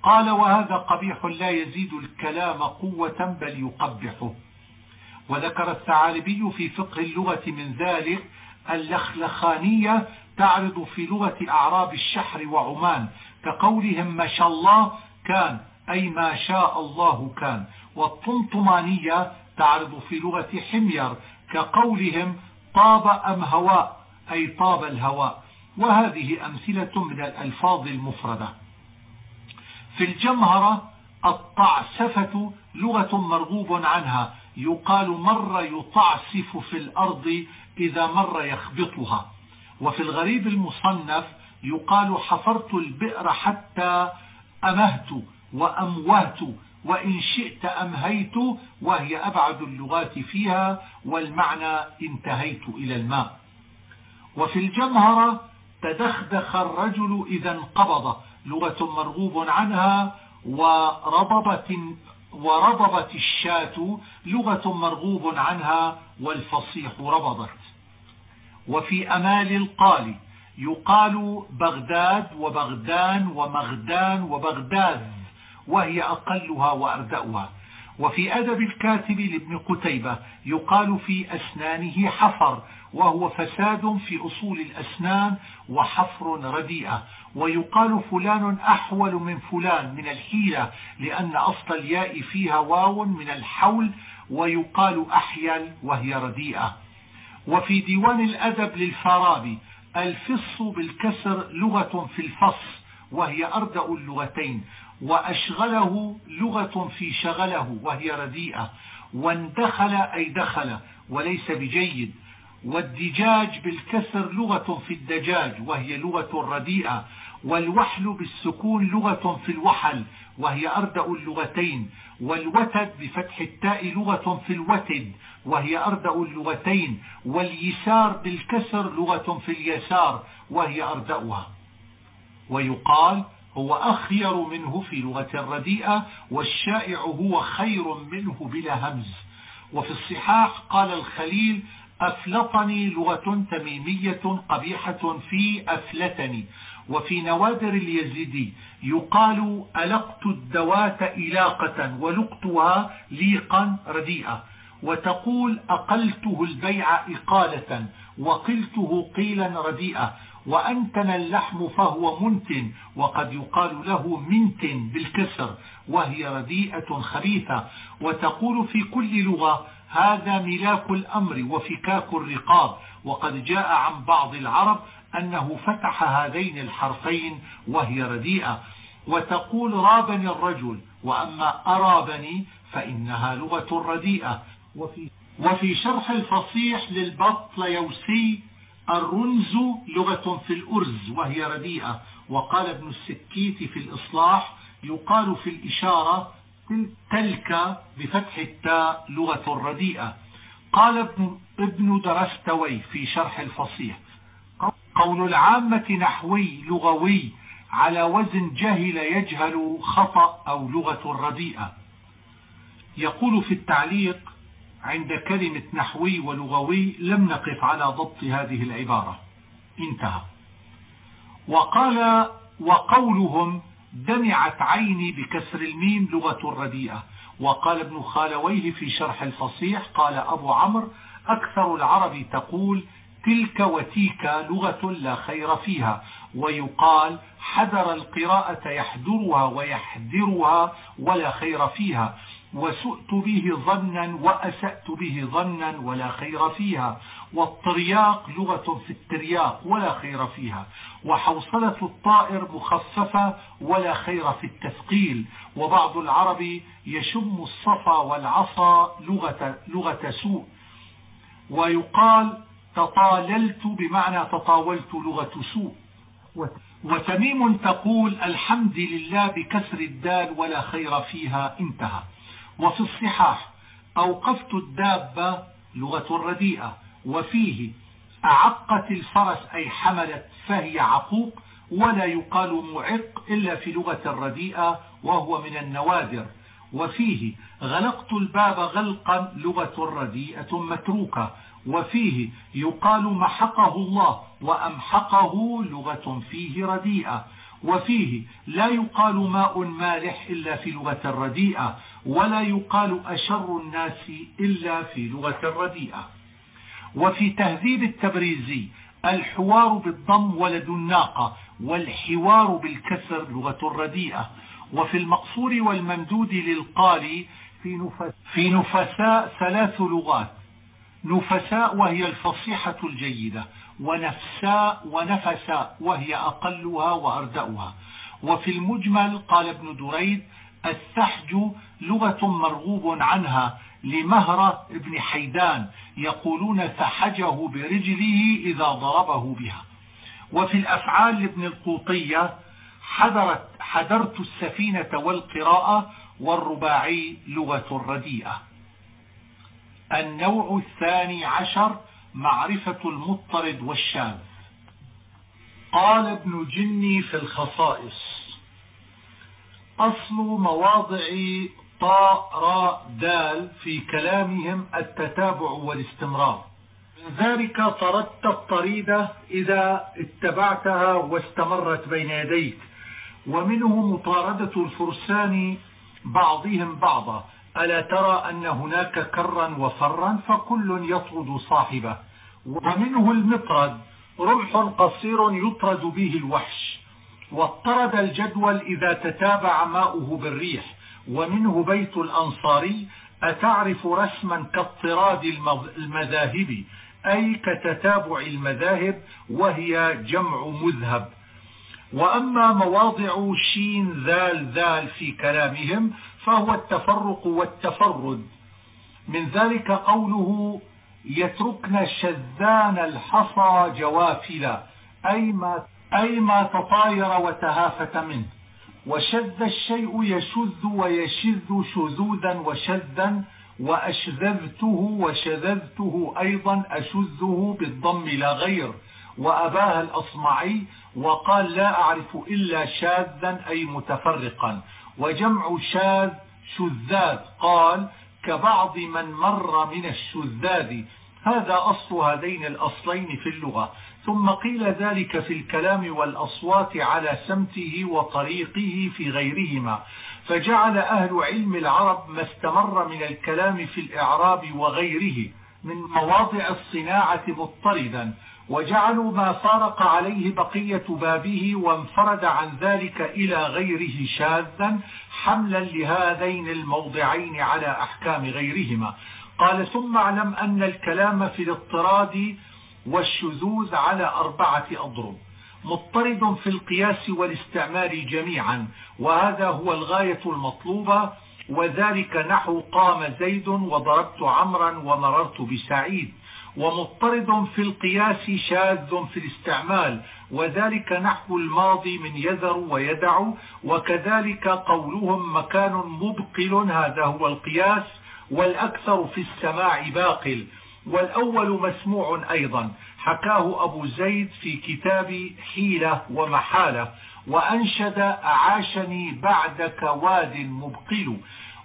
Speaker 1: قال وهذا قبيح لا يزيد الكلام قوة بل يقبحه. وذكر الثعالبي في فقه اللغة من ذلك اللخلخانية تعرض في لغة أعراب الشحر وعمان كقولهم ما شاء الله كان أي ما شاء الله كان. والطمطمانية تعرض في لغة حمير كقولهم طاب أم هواء أي طاب الهواء. وهذه أمثلة من الألفاظ المفردة. في الجمهرة الطعسفة لغة مرغوب عنها يقال مر يطعسف في الأرض إذا مر يخبطها. وفي الغريب المصنف يقال حفرت البئر حتى أمهت وأموهت وإن شئت أمهيت وهي أبعد اللغات فيها والمعنى انتهيت إلى الماء. وفي الجمهرة تدخدخ الرجل إذا انقبض لغة مرغوب عنها ورضبت ورضبت الشاة لغة مرغوب عنها والفصيح ربضت. وفي أمال القال يقال بغداد وبغدان ومغدان وبغداد وهي أقلها وأردأها. وفي أدب الكاتب لابن قتيبة يقال في أسنانه حفر وهو فساد في أصول الأسنان وحفر رديئة. ويقال فلان أحول من فلان من الحيلة لأن أصل الياء فيها واو من الحول ويقال أحيل وهي رديئة. وفي ديوان الأدب للفارابي الفص بالكسر لغة في الفص وهي أردأ اللغتين وأشغله لغة في شغله وهي رديئة واندخل أي دخل وليس بجيد والدجاج بالكسر لغة في الدجاج وهي لغة رديئة والوحل بالسكون لغة في الوحل وهي أردأ اللغتين والوتد بفتح التاء لغة في الوتد وهي أردأ اللغتين واليسار بالكسر لغة في اليسار وهي أردأها. ويقال هو أخير منه في لغة الرديئة والشائع هو خير منه بلا همز. وفي الصحاح قال الخليل أفلطني لغة تميمية قبيحة في أفلتني. وفي نوادر اليزيدي يقال ألقت الدوات إلاقة ولقتها ليقا رديئة وتقول أقلته البيع إقالة وقلته قيلا رديئة وأنتن اللحم فهو منتن وقد يقال له منتن بالكسر وهي رديئة خبيثة. وتقول في كل لغة هذا ملاك الأمر وفكاك الرقاب وقد جاء عن بعض العرب أنه فتح هذين الحرفين وهي رديئة. وتقول رابني الرجل وأما أرابني فإنها لغة رديئة. وفي, وفي شرح الفصيح للبطليوسي الرنز لغة في الأرز وهي رديئة. وقال ابن السكيت في الإصلاح يقال في الإشارة تلك بفتح التاء لغة رديئة. قال ابن, ابن درستويه في شرح الفصيح قول العامة نحوي لغوي على وزن جهل يجهل خطأ أو لغة رديئة. يقول في التعليق عند كلمة نحوي ولغوي لم نقف على ضبط هذه العبارة. انتهى. وقال وقولهم دمعت عيني بكسر الميم لغة رديئة. وقال ابن خالويه في شرح الفصيح قال أبو عمرو أكثر العرب تقول تلك وتيك لغة لا خير فيها. ويقال حذر القراءة يحذرها ويحذرها ولا خير فيها. وسؤت به ظنا وأسأت به ظنا ولا خير فيها. والطرياق لغة في الترياق ولا خير فيها. وحوصلة الطائر مخففة ولا خير في التثقيل. وبعض العرب يشم الصفا والعصا لغة, لغة سوء. ويقال تطاللت بمعنى تطاولت لغة سوء. وتميم تقول الحمد لله بكسر الدال ولا خير فيها انتهى. وفي الصحاح أوقفت الدابة لغة رديئة وفيه أعقت الفرس أي حملت فهي عقوق ولا يقال معق إلا في لغة الرديئة وهو من النوادر. وفيه غلقت الباب غلقا لغة رديئة متروكة. وفيه يقال محقه الله وأمحقه لغة فيه رديئة. وفيه لا يقال ماء مالح إلا في لغة الرديئة ولا يقال أشر الناس إلا في لغة الرديئة وفي تهذيب التبريزي الحوار بالضم ولد الناقة والحوار بالكسر لغة الرديئة وفي المقصور والممدود للقالي في نفساء ثلاث لغات نفساء وهي الفصيحة الجيدة. ونفساء ونفساء وهي أقلها وأردأها. وفي المجمل قال ابن دريد السحج لغة مرغوب عنها لمهرة بن حيدان يقولون فحجه برجله إذا ضربه بها. وفي الأفعال لابن القوطية حضرت, حضرت السفينة والقراءة والرباعي لغة رديئة. النوع الثاني عشر معرفة المضطرد والشاذ. قال ابن جني في الخصائص أصل مواضع طاء راء دال في كلامهم التتابع والاستمرار. من ذلك طردت الطريدة إذا اتبعتها واستمرت بين يديك ومنه مطاردة الفرسان بعضهم بعضا. ألا ترى أن هناك كرا وفرا فكل يطرد صاحبه ومنه المطرد رمح قصير يطرد به الوحش واضطرد الجدول إذا تتابع ماؤه بالريح ومنه بيت الأنصاري أتعرف رسما كاضطراد المذاهب أي كتتابع المذاهب وهي جمع مذهب. وأما مواضع شين ذال ذال في كلامهم فهو التفرق والتفرد. من ذلك قوله يتركن شذان الحصى جوافلا أي ما, أي ما تطاير وتهافت منه. وشذ الشيء يشذ ويشذ شذوذا وشذا وأشذذته وشذذته أيضا أشذه بالضم لا غير. وأباها الأصمعي وقال لا أعرف إلا شاذا أي متفرقا. وجمع شاذ شذاذ. قال كبعض من مر من الشذاذ. هذا أصل هذين الأصلين في اللغة. ثم قيل ذلك في الكلام والأصوات على سمته وطريقه في غيرهما. فجعل أهل علم العرب ما استمر من الكلام في الإعراب وغيره من مواضع الصناعة مضطردا. وجعلوا ما فارق عليه بقية بابه وانفرد عن ذلك إلى غيره شاذا حملا لهذين الموضعين على أحكام غيرهما. قال ثم اعلم أن الكلام في الاضطراد والشذوذ على أربعة أضرب. مضطرد في القياس والاستعمال جميعا وهذا هو الغاية المطلوبة وذلك نحو قام زيد وضربت عمرا ومررت بسعيد. ومضطرد في القياس شاذ في الاستعمال وذلك نحو الماضي من يذر ويدع وكذلك قولهم مكان مبقل هذا هو القياس والأكثر في السماع باقل. والأول مسموع أيضا. حكاه أبو زيد في كتاب حيلة ومحالة وأنشد أعاشني بعدك واد مبقل.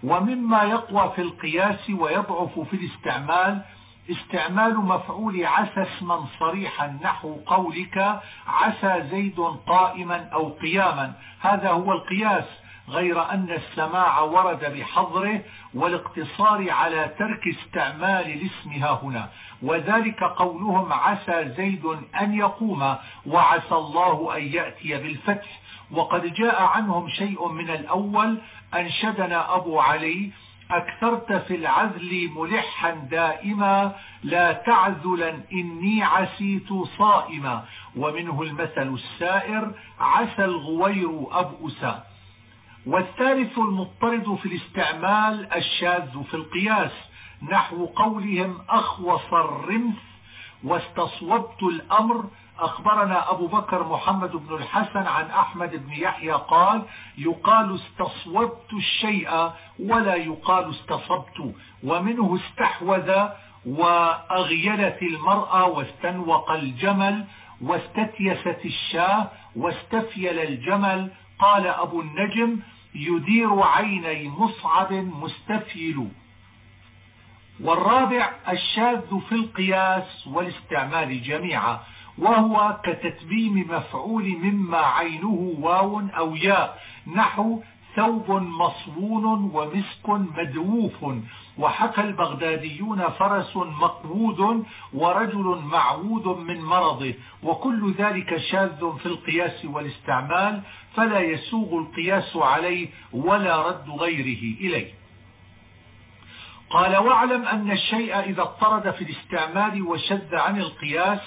Speaker 1: ومما يقوى في القياس ويضعف في الاستعمال استعمال مفعول عسى اسما صريحا نحو قولك عسى زيد قائما أو قياما. هذا هو القياس غير أن السماع ورد بحظره والاقتصار على ترك استعمال الاسم ها هنا. وذلك قولهم عسى زيد أن يقوم وعسى الله أن يأتي بالفتح. وقد جاء عنهم شيء من الأول أنشدنا أبو علي أكثرت في العزل ملحا دائما لا تعزلا إني عسيت صائما. ومنه المثل السائر عسى الغوير أبؤسا والثالث المضطرد في الاستعمال الشاذ في القياس نحو قولهم أخوص الرمث واستصوبت الأمر أخبرنا أبو بكر محمد بن الحسن عن أحمد بن يحيى قال يقال استصوبت الشيء ولا يقال استصبت ومنه استحوذ وأغيلت المرأة واستنوق الجمل واستتيست الشاه واستفيل الجمل. قال أبو النجم يدير عيني مصعب مستفيل. والرابع الشاذ في القياس والاستعمال جميعا. وهو كتتميم مفعول مما عينه واو أو ياء نحو ثوب مصبون ومسك مدووف وحكى البغداديون فرس مقبود ورجل معود من مرضه وكل ذلك شاذ في القياس والاستعمال فلا يسوغ القياس عليه ولا رد غيره إليه. قال واعلم أن الشيء إذا اضطرد في الاستعمال وشذ عن القياس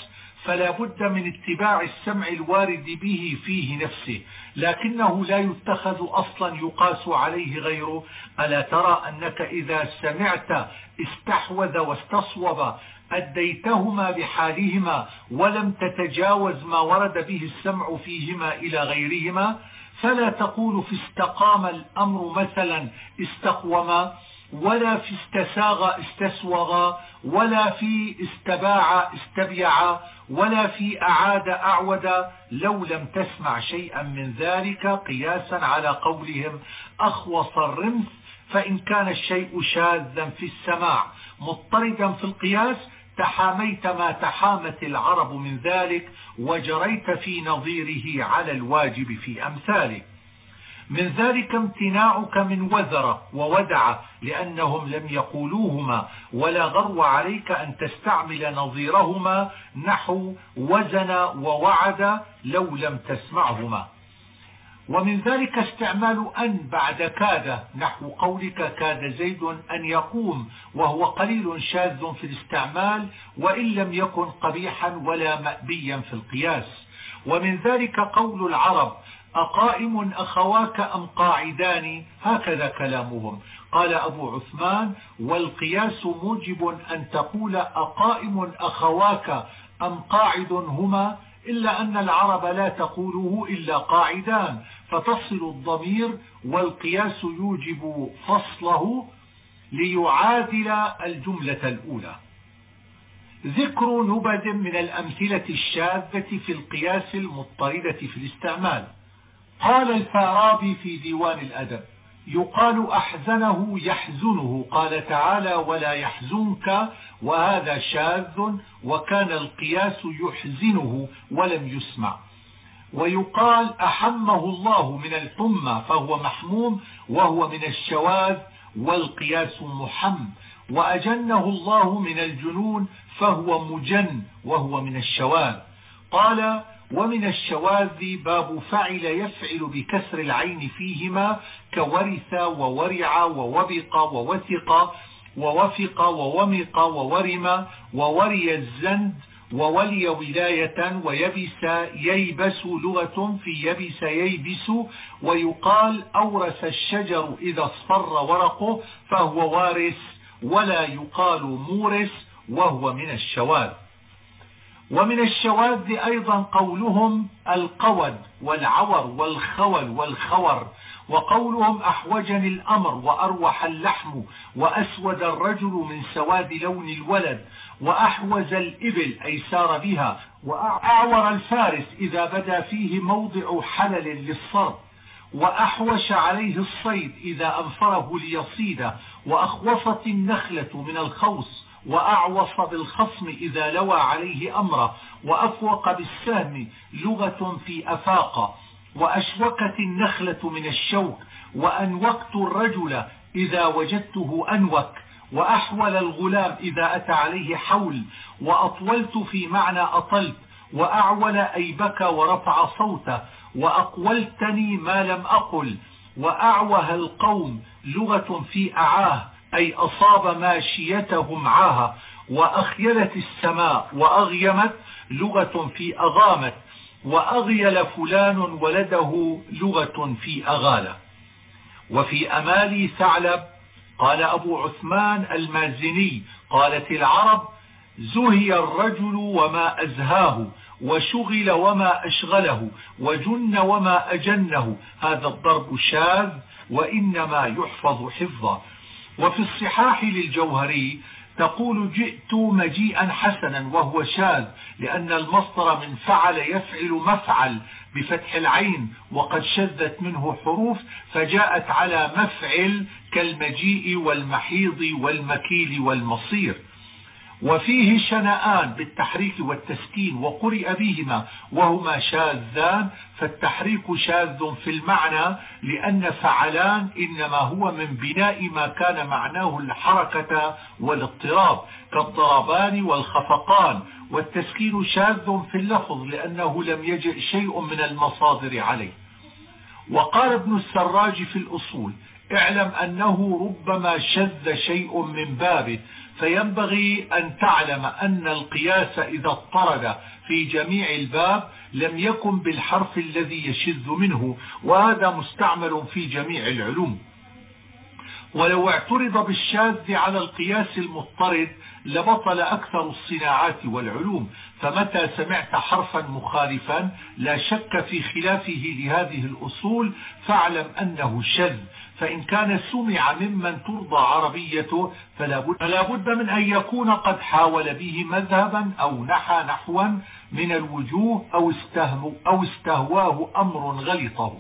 Speaker 1: فلا بد من اتباع السمع الوارد به فيه نفسه لكنه لا يتخذ أصلا يقاس عليه غيره. ألا ترى أنك إذا سمعت استحوذ واستصوب أديتهما بحالهما ولم تتجاوز ما ورد به السمع فيهما إلى غيرهما؟ فلا تقول في استقام الأمر مثلا استقوما ولا في استساغ استسوغ ولا في استباع استبيع ولا في أعاد أعود لو لم تسمع شيئا من ذلك قياسا على قولهم أخوص الرمث فإن كان الشيء شاذا في السماع مضطردا في القياس تحاميت ما تحامت العرب من ذلك وجريت في نظيره على الواجب في أمثاله. من ذلك امتناعك من وذر وودع لأنهم لم يقولوهما ولا غرو عليك أن تستعمل نظيرهما نحو وزن ووعد لو لم تسمعهما. ومن ذلك استعمال أن بعد كاد نحو قولك كاد زيد أن يقوم وهو قليل شاذ في الاستعمال وإن لم يكن قبيحا ولا مأبيا في القياس. ومن ذلك قول العرب أقائم أخواك أم قاعدان؟ هكذا كلامهم. قال أبو عثمان والقياس موجب أن تقول أقائم أخواك أم قاعد هما إلا أن العرب لا تقوله إلا قاعدان. فتصل الضمير والقياس يوجب فصله ليعادل الجملة الأولى. ذكر نبذ من الأمثلة الشاذة في القياس المضطردة في الاستعمال. قال الفارابي في ديوان الأدب يقال أحزنه يحزنه قال تعالى ولا يحزنك وهذا شاذ وكان القياس يحزنه ولم يسمع. ويقال أحمه الله من الحمى فهو محموم وهو من الشواذ والقياس محم. وأجنه الله من الجنون فهو مجن وهو من الشواذ. قال ومن الشواذ باب فعل يفعل بكسر العين فيهما كورث وورع ووبق ووثق ووفق وومق وورم ووري الزند وولي ولاية ويبس ييبس لغة في يبس ييبس ويقال أورث الشجر إذا اصفر ورقه فهو وارث ولا يقال مورث وهو من الشواذ. ومن الشواذ أيضا قولهم القود والعور والخول والخور وقولهم أحوجني الأمر وأروح اللحم وأسود الرجل من سواد لون الولد وأحوز الإبل أي سار بها وأعور الفارس إذا بدا فيه موضع حلل للصرف وأحوش عليه الصيد إذا أنفره ليصيد وأخوصت النخلة من الخوص وأعوص بالخصم إذا لوى عليه أمره وأفوق بالسهم لغة في أفاق وأشوكت النخلة من الشوك وأنوكت الرجل إذا وجدته أنوك وأحول الغلام إذا أتى عليه حول وأطولت في معنى أطلت وأعول أي بكى ورفع صوته وأقولتني ما لم أقل وأعوه القوم لغة في أعاه أي أصاب ماشيتهم عاها وأخيلت السماء وأغيمت لغة في أغامت. وأغيل فلان ولده لغة في أغالة. وفي أمالي ثعلب قال أبو عثمان المازني قالت العرب زهي الرجل وما أزهاه وشغل وما أشغله وجن وما أجنه. هذا الضرب شاذ وإنما يحفظ حفظا وفي الصحاح للجوهري تقول جئت مجيئا حسنا وهو شاذ لأن المصدر من فعل يفعل مفعل بفتح العين وقد شذت منه حروف فجاءت على مفعل كالمجيء والمحيض والمكيل والمصير. وفيه شنآن بالتحريك والتسكين وقرئ بهما وهما شاذان فالتحريك شاذ في المعنى لأن فعلان إنما هو من بناء ما كان معناه الحركة والاضطراب كالضربان والخفقان. والتسكين شاذ في اللفظ لأنه لم يجئ شيء من المصادر عليه. وقال ابن السراج في الأصول اعلم أنه ربما شذ شيء من بابه فينبغي أن تعلم أن القياس إذا اضطرد في جميع الباب لم يكن بالحرف الذي يشذ منه وهذا مستعمل في جميع العلوم. ولو اعترض بالشاذ على القياس المضطرد لبطل أكثر الصناعات والعلوم. فمتى سمعت حرفا مخالفا لا شك في خلافه لهذه الأصول فاعلم أنه شذ. فإن كان سمع ممن ترضى عربيته فلا بد, فلا بد من أن يكون قد حاول به مذهبا أو نحى نحوا من الوجوه أو, أو استهواه أمر غلطه.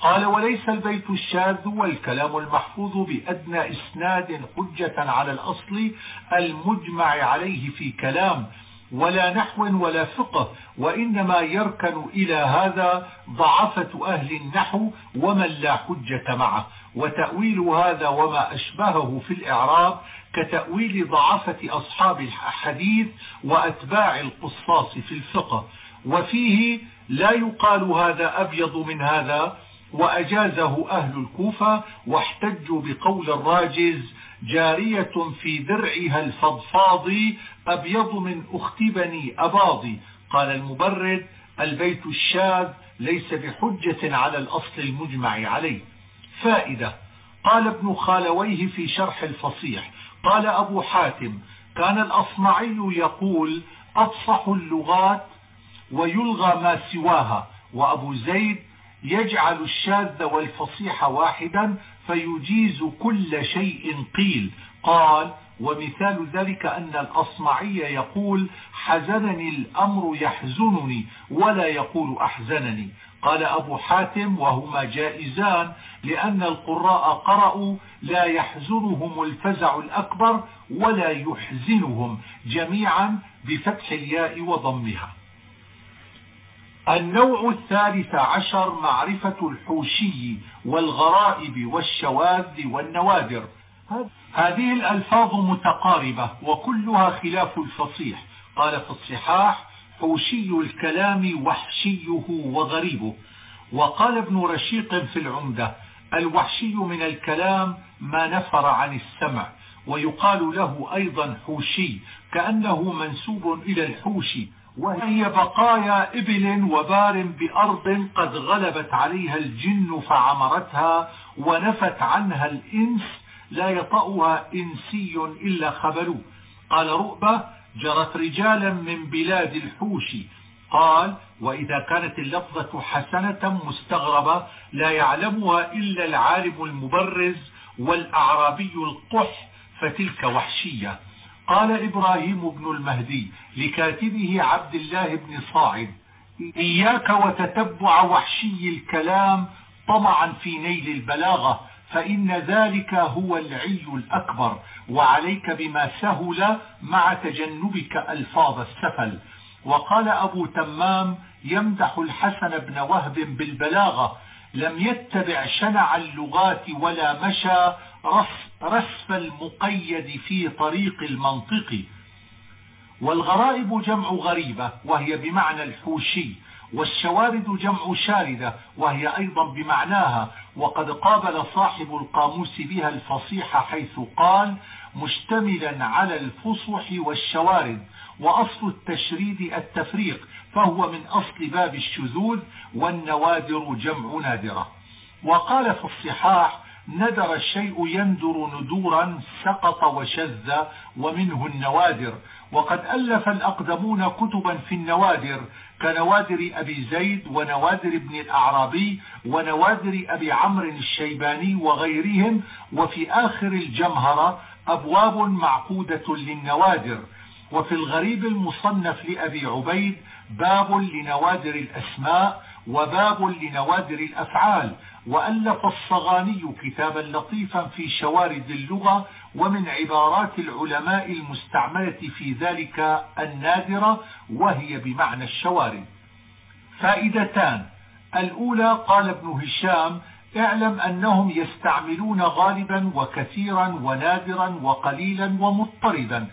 Speaker 1: قال وليس البيت الشاذ والكلام المحفوظ بأدنى إسناد حجة على الأصل المجمع عليه في كلام ولا نحو ولا فقه وإنما يركن إلى هذا ضعفة أهل النحو ومن لا حجة معه. وتأويل هذا وما أشبهه في الإعراب كتأويل ضعفة أصحاب الحديث وأتباع القصاص في الفقه. وفيه لا يقال هذا أبيض من هذا وأجازه أهل الكوفة واحتجوا بقول الراجز جارية في درعها الفضفاض أبيض من أخت بني أباضي. قال المبرد البيت الشاذ ليس بحجة على الأصل المجمع عليه. فائدة. قال ابن خالويه في شرح الفصيح قال أبو حاتم كان الأصمعي يقول أفصح اللغات ويلغى ما سواها وأبو زيد يجعل الشاذ والفصيح واحدا فيجيز كل شيء قيل. قال ومثال ذلك أن الأصمعي يقول حزنني الأمر يحزنني ولا يقول أحزنني. قال أبو حاتم وهما جائزان لأن القراء قرأوا لا يحزنهم الفزع الأكبر ولا يحزنهم جميعا بفتح الياء وضمها. النوع الثالث عشر معرفة الحوشي والغرائب والشواذ والنوادر. هذه الألفاظ متقاربة وكلها خلاف الفصيح. قال في الصحاح حوشي الكلام وحشيه وغريبه. وقال ابن رشيق في العمدة الوحشي من الكلام ما نفر عن السمع ويقال له أيضا حوشي كأنه منسوب إلى الحوشي وهي بقايا إبل وبار بأرض قد غلبت عليها الجن فعمرتها ونفت عنها الإنس لا يطأها إنسي إلا خبلوه. قال رؤبة جرت رجالا من بلاد الحوش. قال وإذا كانت اللفظة حسنة مستغربة لا يعلمها إلا العالم المبرز والأعرابي القح فتلك وحشية. قال إبراهيم بن المهدي لكاتبه عبد الله بن صاعد إياك وتتبع وحشي الكلام طمعا في نيل البلاغة. فإن ذلك هو العي الأكبر وعليك بما سهل مع تجنبك ألفاظ السفل. وقال أبو تمام يمدح الحسن بن وهب بالبلاغة لم يتبع شنع اللغات ولا مشى رسف المقيد في طريق المنطق. والغرائب جمع غريبة وهي بمعنى الحوشي والشوارد جمع شاردة وهي أيضا بمعناها وقد قابل صاحب القاموس بها الفصيح حيث قال مشتملا على الفصح والشوارد وأصل التشريد التفريق فهو من أصل باب الشذوذ والنوادر جمع نادرة. وقال في الصحاح ندر الشيء يندر ندورا سقط وشذ ومنه النوادر. وقد ألف الأقدمون كتبا في النوادر كنوادر أبي زيد ونوادر ابن الأعرابي ونوادر أبي عمرو الشيباني وغيرهم وفي آخر الجمهرة أبواب معقودة للنوادر. وفي الغريب المصنف لأبي عبيد باب لنوادر الأسماء وباب لنوادر الأفعال وألف الصغاني كتابا لطيفا في شوارد اللغة ومن عبارات العلماء المستعملة في ذلك النادرة وهي بمعنى الشوارد فائدتان. الأولى قال ابن هشام اعلم أنهم يستعملون غالبا وكثيرا ونادرا وقليلا ومضطردا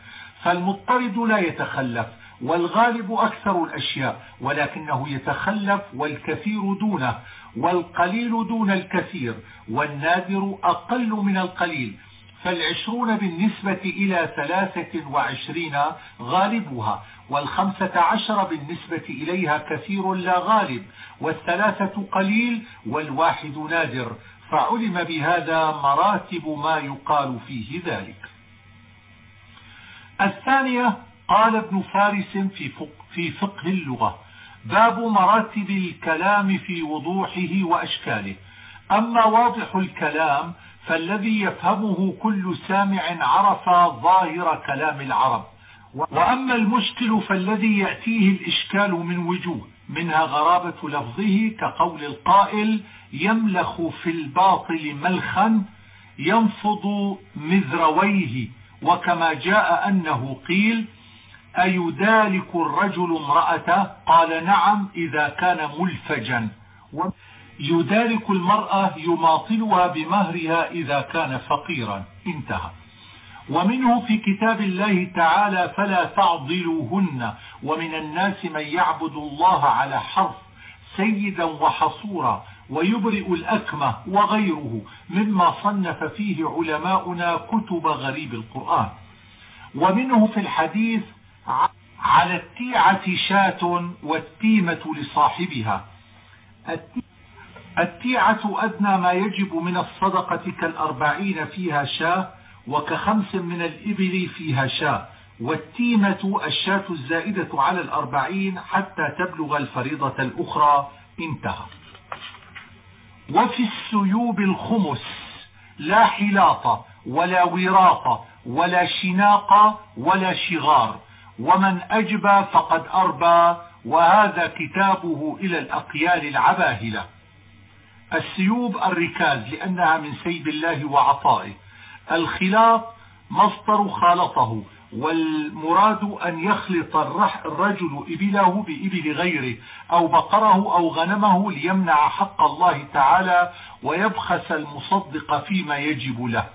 Speaker 1: فالمضطرد لا يتخلف والغالب أكثر الأشياء ولكنه يتخلف والكثير دونه والقليل دون الكثير والنادر أقل من القليل فالعشرون بالنسبة إلى ثلاثة وعشرين غالبها والخمسة عشر بالنسبة إليها كثير لا غالب والثلاثة قليل والواحد نادر فعلم بهذا مراتب ما يقال فيه ذلك. الثانية قال ابن فارس في فقه, في فقه اللغة باب مراتب الكلام في وضوحه وأشكاله. أما واضح الكلام فالذي يفهمه كل سامع عرف ظاهر كلام العرب. وأما المشكل فالذي يأتيه الإشكال من وجوه منها غرابة لفظه كقول القائل يملخ في الباطل ملخا ينفض مذرويه وكما جاء أنه قيل أيدالك الرجل امرأته؟ قال نعم إذا كان ملفجا. يدارك المرأة يماطلها بمهرها إذا كان فقيرا. انتهى. ومنه في كتاب الله تعالى فلا تعضلوهن. ومن الناس من يعبد الله على حرف سيدا وحصورا ويبرئ الأكمة وغيره مما صنف فيه علماؤنا كتب غريب القرآن. ومنه في الحديث على التيعة شاة والتيمة لصاحبها. التيعة أدنى ما يجب من الصدقة كالأربعين فيها شاة وكخمس من الإبل فيها شاة والتيمة الشاة الزائدة على الأربعين حتى تبلغ الفريضة الأخرى انتهى. وفي السيوب الخمس لا حلاط ولا وراق ولا شناق ولا شغار ومن أجبى فقد أربى وهذا كتابه إلى الأقيال العباهلة. السيوب الركاز لأنها من سيب الله وعطائه. الخلاط مصدر خالطه والمراد أن يخلط الرجل إبله بإبل غيره أو بقره أو غنمه ليمنع حق الله تعالى ويبخس المصدق فيما يجب له.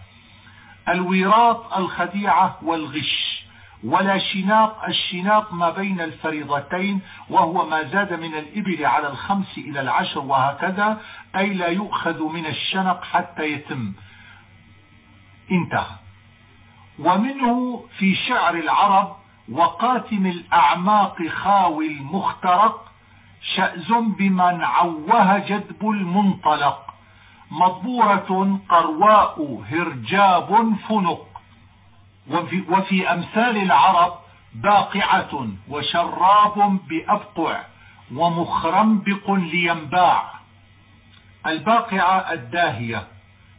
Speaker 1: الوراط الخديعة والغش. ولا شناق الشناق ما بين الفريضتين وهو ما زاد من الإبل على الخمس إلى العشر وهكذا أي لا يؤخذ من الشنق حتى يتم. انتهى. ومنه في شعر العرب وقاتم الأعماق خاوي المخترق شأز بمن عوه جدب المنطلق مضبورة قرواء هرجاب فنق. وفي, وفي أمثال العرب باقعة وشراب بأبقع ومخرمبق لينباع. الباقعة الداهية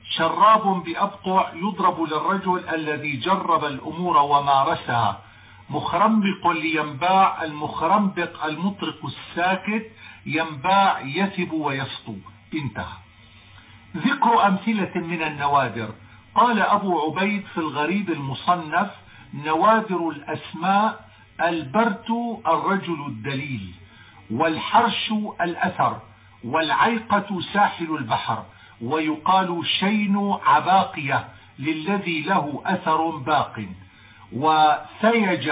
Speaker 1: شراب بأبقع يضرب للرجل الذي جرب الأمور ومارسها مخرمبق لينباع المخرمبق المطرق الساكت ينباع يثب ويسطو. انتهى. ذكر أمثلة من النوادر. قال أبو عبيد في الغريب المصنف نوادر الأسماء البرت الرجل الدليل والحرش الأثر والعيقة ساحل البحر ويقال شين عباقية للذي له أثر باق وسيج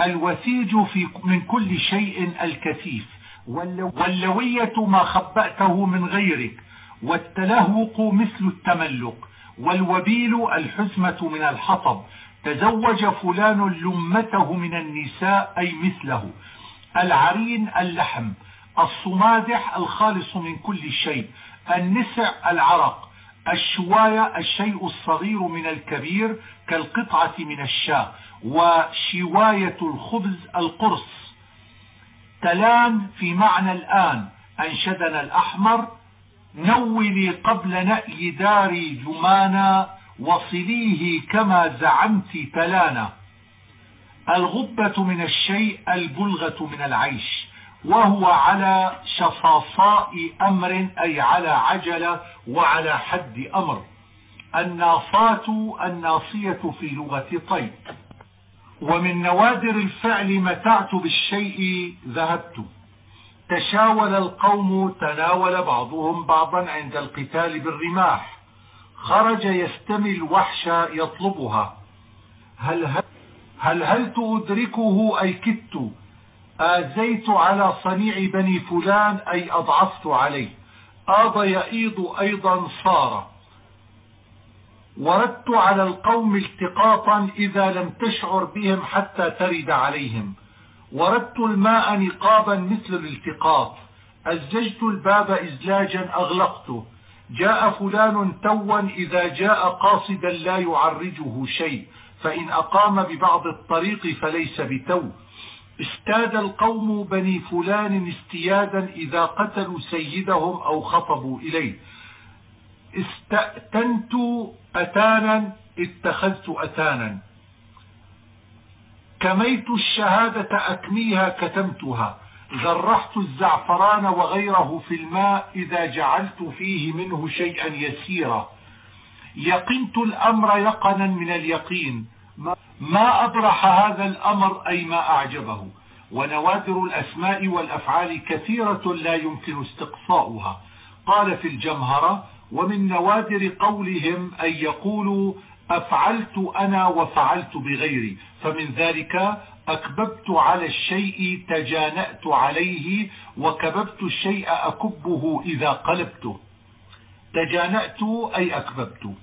Speaker 1: الوثيج في من كل شيء الكثيف واللوية ما خبأته من غيرك والتلهوق مثل التملق والوبيل الحزمة من الحطب. تزوج فلان لمته من النساء أي مثله. العرين اللحم. الصمادح الخالص من كل شيء. النسع العرق. الشواية الشيء الصغير من الكبير كالقطعة من الشاة. وشواية الخبز القرص. تلان في معنى الآن. أنشدنا الأحمر. نولي قبل نأي داري جمانا وصليه كما زعمت تلانا الغبة من الشيء البلغة من العيش. وهو على شصاصاء أمر أي على عجلة وعلى حد أمر. الناصات الناصية في لغة طيب. ومن نوادر الفعل متعت بالشيء ذهبت. تشاول القوم تناول بعضهم بعضا عند القتال بالرماح. خرج يستمي الوحش يطلبها. هل هل, هل, تدركه أي كدت؟ آزيت على صنيع بني فلان أي أضعفت عليه. آض يئيض أيضا صار. وردت على القوم التقاطا إذا لم تشعر بهم حتى ترد عليهم. وردت الماء نقابا مثل الالتقاط. أزجت الباب إزلاجا أغلقته جاء فلان توا إذا جاء قاصدا لا يعرجه شيء. فإن أقام ببعض الطريق فليس بتو. استاد القوم بني فلان استيادا إذا قتلوا سيدهم أو خطبوا إليه. استأتنت أتانا اتخذت أتانا. كميت الشهادة أكميها كتمتها. ذرحت الزعفران وغيره في الماء إذا جعلت فيه منه شيئا يسيرا. يقنت الأمر يقنا من اليقين. ما أبرح هذا الأمر أي ما أعجبه. ونوادر الأسماء والأفعال كثيرة لا يمكن استقصاؤها. قال في الجمهرة ومن نوادر قولهم أن يقولوا أفعلت أنا وفعلت بغيري فمن ذلك أكببت على الشيء تجانأت عليه وكببت الشيء أكبه إذا قلبته تجانأت أي أكببت.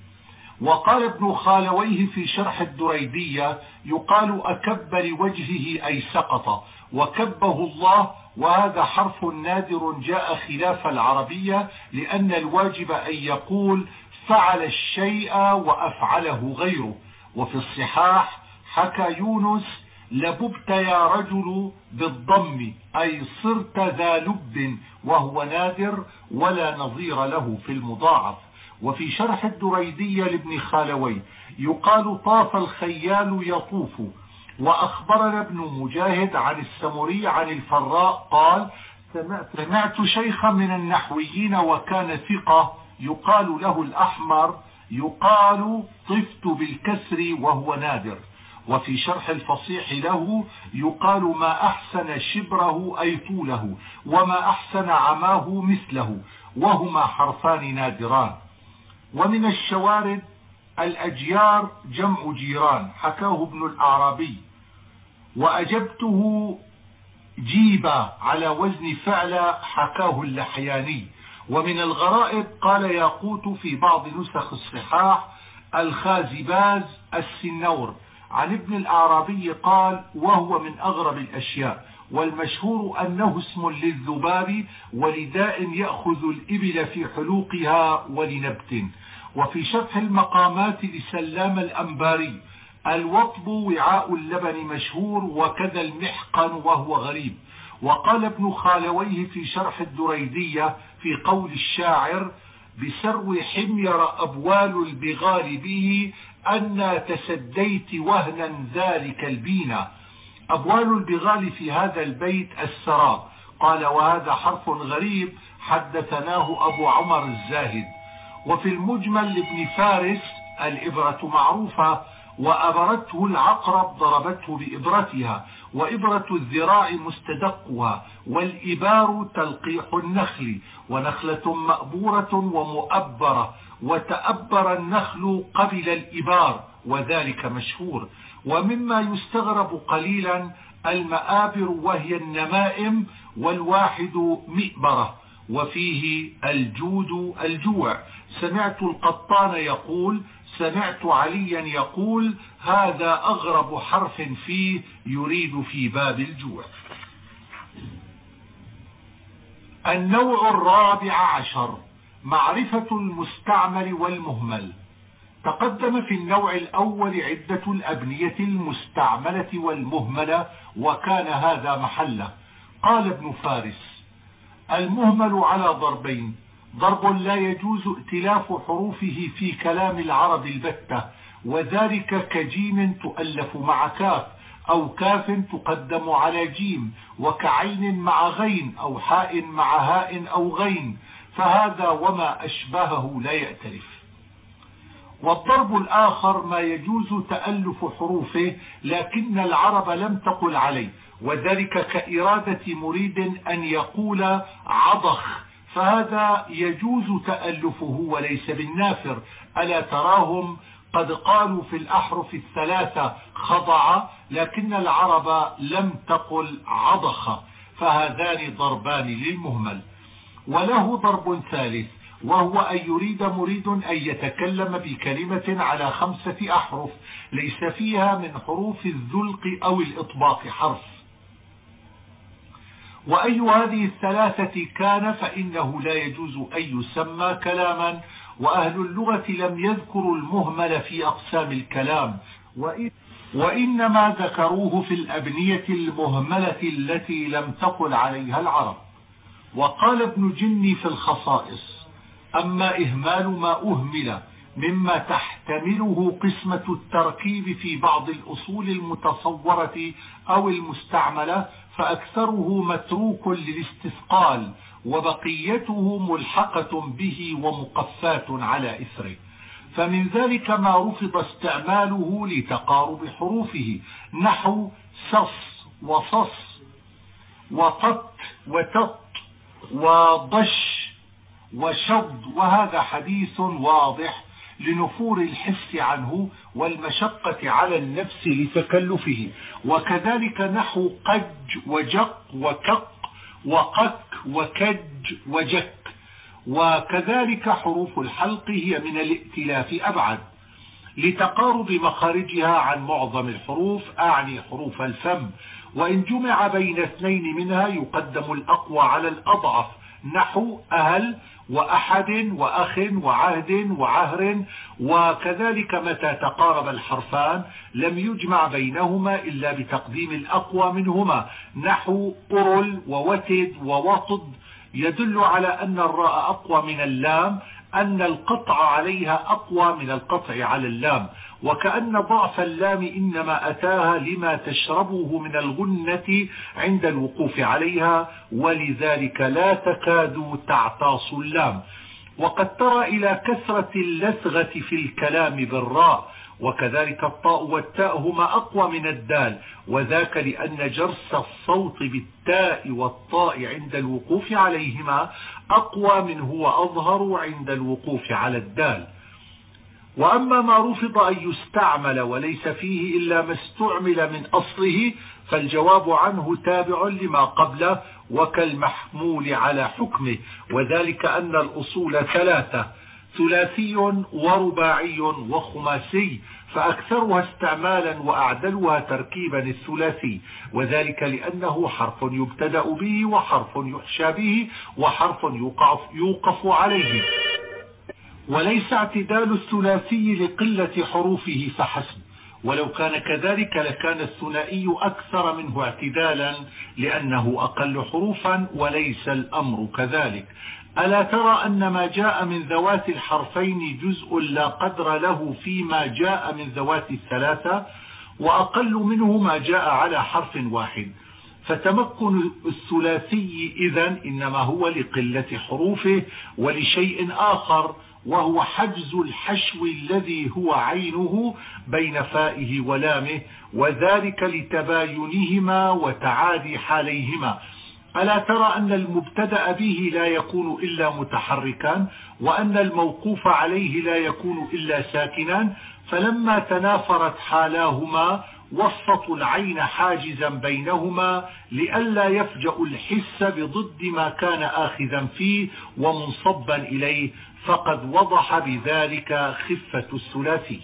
Speaker 1: وقال ابن خالويه في شرح الدريدية يقال أكب لوجهه أي سقط. وكبه الله وهذا حرف نادر جاء خلاف العربية لأن الواجب أن يقول فعل الشيء وأفعله غيره. وفي الصحاح حكى يونس لببت يا رجل بالضم أي صرت ذا لب وهو نادر ولا نظير له في المضاعف. وفي شرح الدريدية لابن خالوي يقال طاف الخيال يطوف. وأخبرنا ابن مجاهد عن السمري عن الفراء قال سمعت شيخا من النحويين وكان ثقة يقال له الأحمر يقال طفت بالكسر وهو نادر. وفي شرح الفصيح له يقال ما أحسن شبره أي طوله وما أحسن عماه مثله وهما حرفان نادران. ومن الشوارد الأجيار جمع جيران حكاه ابن الأعرابي. وأجبته جيبا على وزن فعل حكاه اللحياني. ومن الغرائب قال ياقوت في بعض نسخ الصحاح الخازباز السنور. عن ابن الأعرابي قال وهو من أغرب الأشياء والمشهور أنه اسم للذباب ولداء يأخذ الإبل في حلوقها ولنبت. وفي شرح المقامات لسلام الأنباري الوطب وعاء اللبن مشهور وكذا المحقن وهو غريب. وقال ابن خالويه في شرح الدريدية في قول الشاعر بسرو حمير أبوال البغال به أن تسديت وهنا ذلك البينا. أبوال البغال في هذا البيت السراب. قال وهذا حرف غريب حدثناه أبو عمر الزاهد. وفي المجمل لابن فارس الإبرة معروفة وأبرته العقرب ضربته بإبرتها وإبرة الذراع مستدقها والإبار تلقيح النخل ونخلة مأبورة ومؤبرة. وتأبر النخل قبل الإبار وذلك مشهور. ومما يستغرب قليلا المآبر وهي النمائم والواحد مئبرة وفيه الجود الجوع. سمعت القطان يقول سمعت عليا يقول هذا أغرب حرف فيه يريد في باب الجوع. النوع الرابع عشر. معرفة المستعمل والمهمل. تقدم في النوع الأول عدة الأبنية المستعملة والمهملة وكان هذا محله. قال ابن فارس المهمل على ضربين. ضرب لا يجوز ائتلاف حروفه في كلام العرب البتة وذلك كجيم تؤلف مع كاف أو كاف تقدم على جيم وكعين مع غين أو حاء مع هاء أو غين فهذا وما أشبهه لا يأتلف. والضرب الآخر ما يجوز تألف حروفه لكن العرب لم تقل عليه وذلك كإرادة مريد أن يقول عضخ. فهذا يجوز تألفه وليس بالنافر. ألا تراهم قد قالوا في الأحرف الثلاثة خضع لكن العرب لم تقل عضخ. فهذان ضربان للمهمل. وله ضرب ثالث وهو أن يريد مريد أن يتكلم بكلمة على خمسة أحرف ليس فيها من حروف الذلق أو الإطباق حرف. وأي هذه الثلاثة كان فإنه لا يجوز أن يسمى كلاما وأهل اللغة لم يذكروا المهمل في أقسام الكلام وإنما ذكروه في الأبنية المهملة التي لم تقل عليها العرب. وقال ابن جني في الخصائص أما إهمال ما أهمل مما تحتمله قسمة التركيب في بعض الأصول المتصورة أو المستعملة فأكثره متروك للاستثقال وبقيته ملحقة به ومقفاة على إثره. فمن ذلك ما رفض استعماله لتقارب حروفه نحو صص وصص وطت وتط وضش وشض وهذا حديث واضح لنفور الحس عنه والمشقة على النفس لتكلفه. وكذلك نحو قج وجق وكق وقك وكج وجك. وكذلك حروف الحلق هي من الائتلاف أبعد. لتقارب مخارجها عن معظم الحروف أعني حروف الفم. وإن جمع بين اثنين منها يقدم الأقوى على الأضعف. نحو أهل وأحد وأخ وعهد وعهر. وكذلك متى تقارب الحرفان. لم يجمع بينهما إلا بتقديم الأقوى منهما. نحو أرل ووتد ووطد. يدل على أن الراء أقوى من اللام. أن القطع عليها أقوى من القطع على اللام وكأن ضعف اللام إنما أتاها لما تشربه من الغنة عند الوقوف عليها ولذلك لا تكاد تعطاس اللام. وقد ترى إلى كثرة اللثغة في الكلام بالراء وكذلك الطاء والتاء هما أقوى من الدال وذاك لأن جرس الصوت بالتاء والطاء عند الوقوف عليهما أقوى منه وأظهر عند الوقوف على الدال. وأما ما رفض أن يستعمل وليس فيه إلا ما استعمل من أصله فالجواب عنه تابع لما قبله وكالمحمول على حكمه وذلك أن الأصول ثلاثة ثلاثي ورباعي وخماسي فأكثرها استعمالا وأعدلها تركيبا الثلاثي. وذلك لأنه حرف يبتدأ به وحرف يحشى به وحرف يوقف, يوقف عليه. وليس اعتدال الثلاثي لقلة حروفه فحسب. ولو كان كذلك لكان الثنائي أكثر منه اعتدالا لأنه أقل حروفا وليس الأمر كذلك. ألا ترى أن ما جاء من ذوات الحرفين جزء لا قدر له فيما جاء من ذوات الثلاثة وأقل منه ما جاء على حرف واحد. فتمكن الثلاثي إذا إنما هو لقلة حروفه ولشيء آخر وهو حجز الحشو الذي هو عينه بين فائه ولامه وذلك لتباينهما وتعادي حاليهما. ألا ترى أن المبتدأ به لا يكون إلا متحركا وأن الموقوف عليه لا يكون إلا ساكنا فلما تنافرت حالاهما وسطوا العين حاجزا بينهما لئلا يفجأ الحس بضد ما كان آخذا فيه ومنصبا إليه فقد وضح بذلك خفة الثلاثي.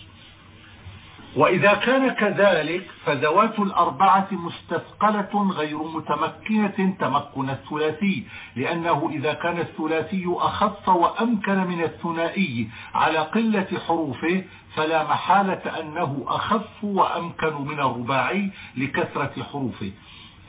Speaker 1: وإذا كان كذلك فذوات الأربعة مستثقلة غير متمكنة تمكن الثلاثي لأنه إذا كان الثلاثي أخف وأمكن من الثنائي على قلة حروفه فلا محالة أنه أخف وأمكن من الرباعي لكثرة حروفه.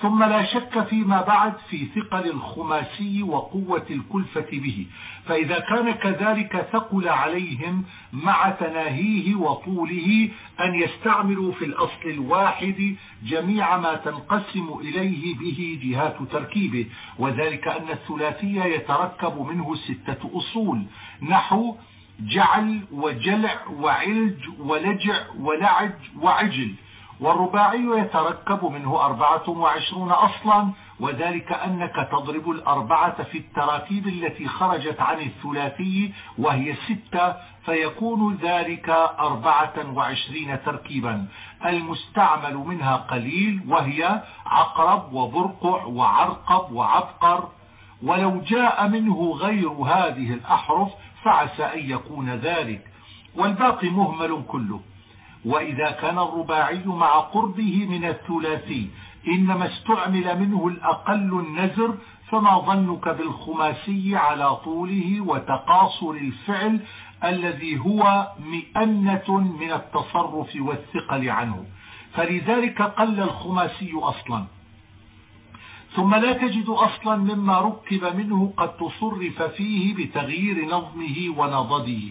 Speaker 1: ثم لا شك فيما بعد في ثقل الخماسي وقوة الكلفة به. فإذا كان كذلك ثقل عليهم مع تناهيه وطوله أن يستعملوا في الأصل الواحد جميع ما تنقسم إليه به جهات تركيبه. وذلك أن الثلاثية يتركب منه ستة أصول. نحو جعل وجلع وعلج ولجع ولعج وعجل. والرباعي يتركب منه أربعة وعشرون أصلا وذلك أنك تضرب الأربعة في التراكيب التي خرجت عن الثلاثي وهي ستة فيكون ذلك أربعة وعشرين تركيبا. المستعمل منها قليل وهي عقرب وبرقع وعرقب وعبقر. ولو جاء منه غير هذه الأحرف فعسى أن يكون ذلك. والباقي مهمل كله. وإذا كان الرباعي مع قربه من الثلاثي إنما استعمل منه الأقل النزر فما ظنك بالخماسي على طوله وتقاصر الفعل الذي هو مئنة من التصرف والثقل عنه. فلذلك قل الخماسي أصلا. ثم لا تجد أصلا مما ركب منه قد تصرف فيه بتغيير نظمه ونضده.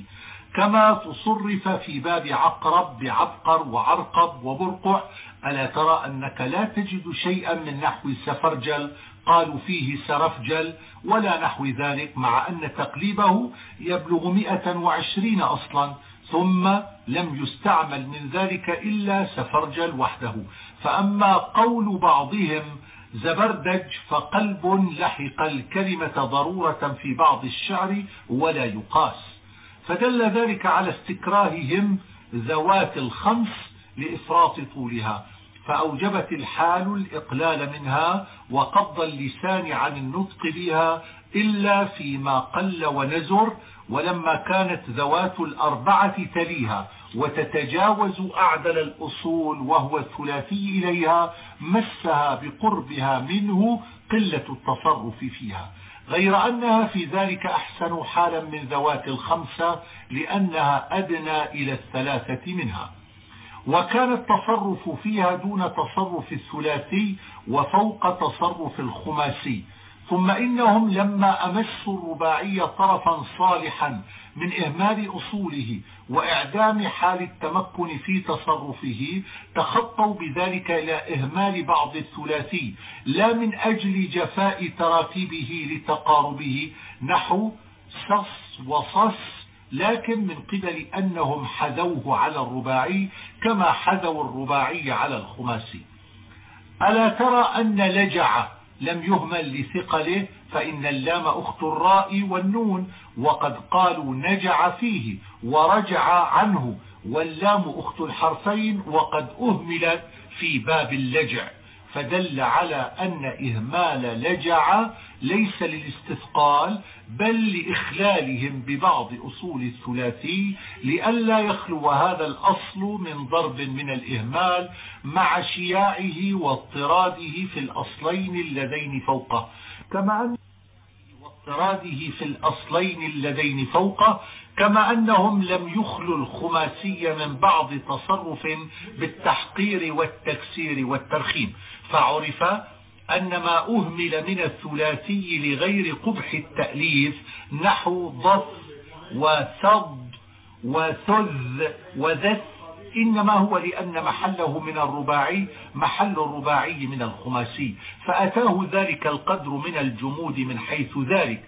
Speaker 1: كما تصرف في باب عقرب بعبقر وعرقب وبرقع ألا ترى أنك لا تجد شيئا من نحو سفرجل؟ قالوا فيه سرفجل ولا نحو ذلك مع أن تقليبه يبلغ مئة وعشرين أصلا. ثم لم يستعمل من ذلك إلا سفرجل وحده. فأما قول بعضهم زبردج فقلب لحق الكلمة ضرورة في بعض الشعر ولا يقاس. فدل ذلك على استكراههم ذوات الخمس لإفراط طولها فأوجبت الحال الإقلال منها وقبض اللسان عن النطق بها إلا فيما قل ونزر ولما كانت ذوات الأربعة تليها وتتجاوز أعدل الأصول وهو الثلاثي إليها مسها بقربها منه قلة التصرف فيها. غير أنها في ذلك أحسن حالا من ذوات الخمسة لأنها أدنى إلى الثلاثة منها. وكان التصرف فيها دون تصرف الثلاثي وفوق تصرف الخماسي. ثم إنهم لما أمسوا الرباعي طرفا صالحا من إهمال أصوله وإعدام حال التمكن في تصرفه تخطوا بذلك إلى إهمال بعض الثلاثي لا من أجل جفاء تراكيبه لتقاربه نحو صص وصص لكن من قبل أنهم حذوه على الرباعي كما حذوا الرباعي على الخماسي. ألا ترى أن لجع لم يهمل لثقله فإن اللام أخت الراء والنون وقد قالوا نجع فيه ورجع عنه واللام أخت الحرفين وقد أهملت في باب اللجع. فدل على أن إهمال لجع ليس للاستثقال بل لإخلالهم ببعض أصول الثلاثي لئلا يخلو هذا الأصل من ضرب من الإهمال مع شياعه واضطراده في الأصلين اللذين فوقه. كما أن واضطراده في الأصلين اللذين فوقه كما أنهم لم يخلوا الخماسي من بعض تصرف بالتحقير والتكسير والترخيم. فعرف أن ما أهمل من الثلاثي لغير قبح التأليف نحو ضف وثض وثذ وذث إنما هو لأن محله من الرباعي محل الرباعي من الخماسي فأتاه ذلك القدر من الجمود من حيث ذلك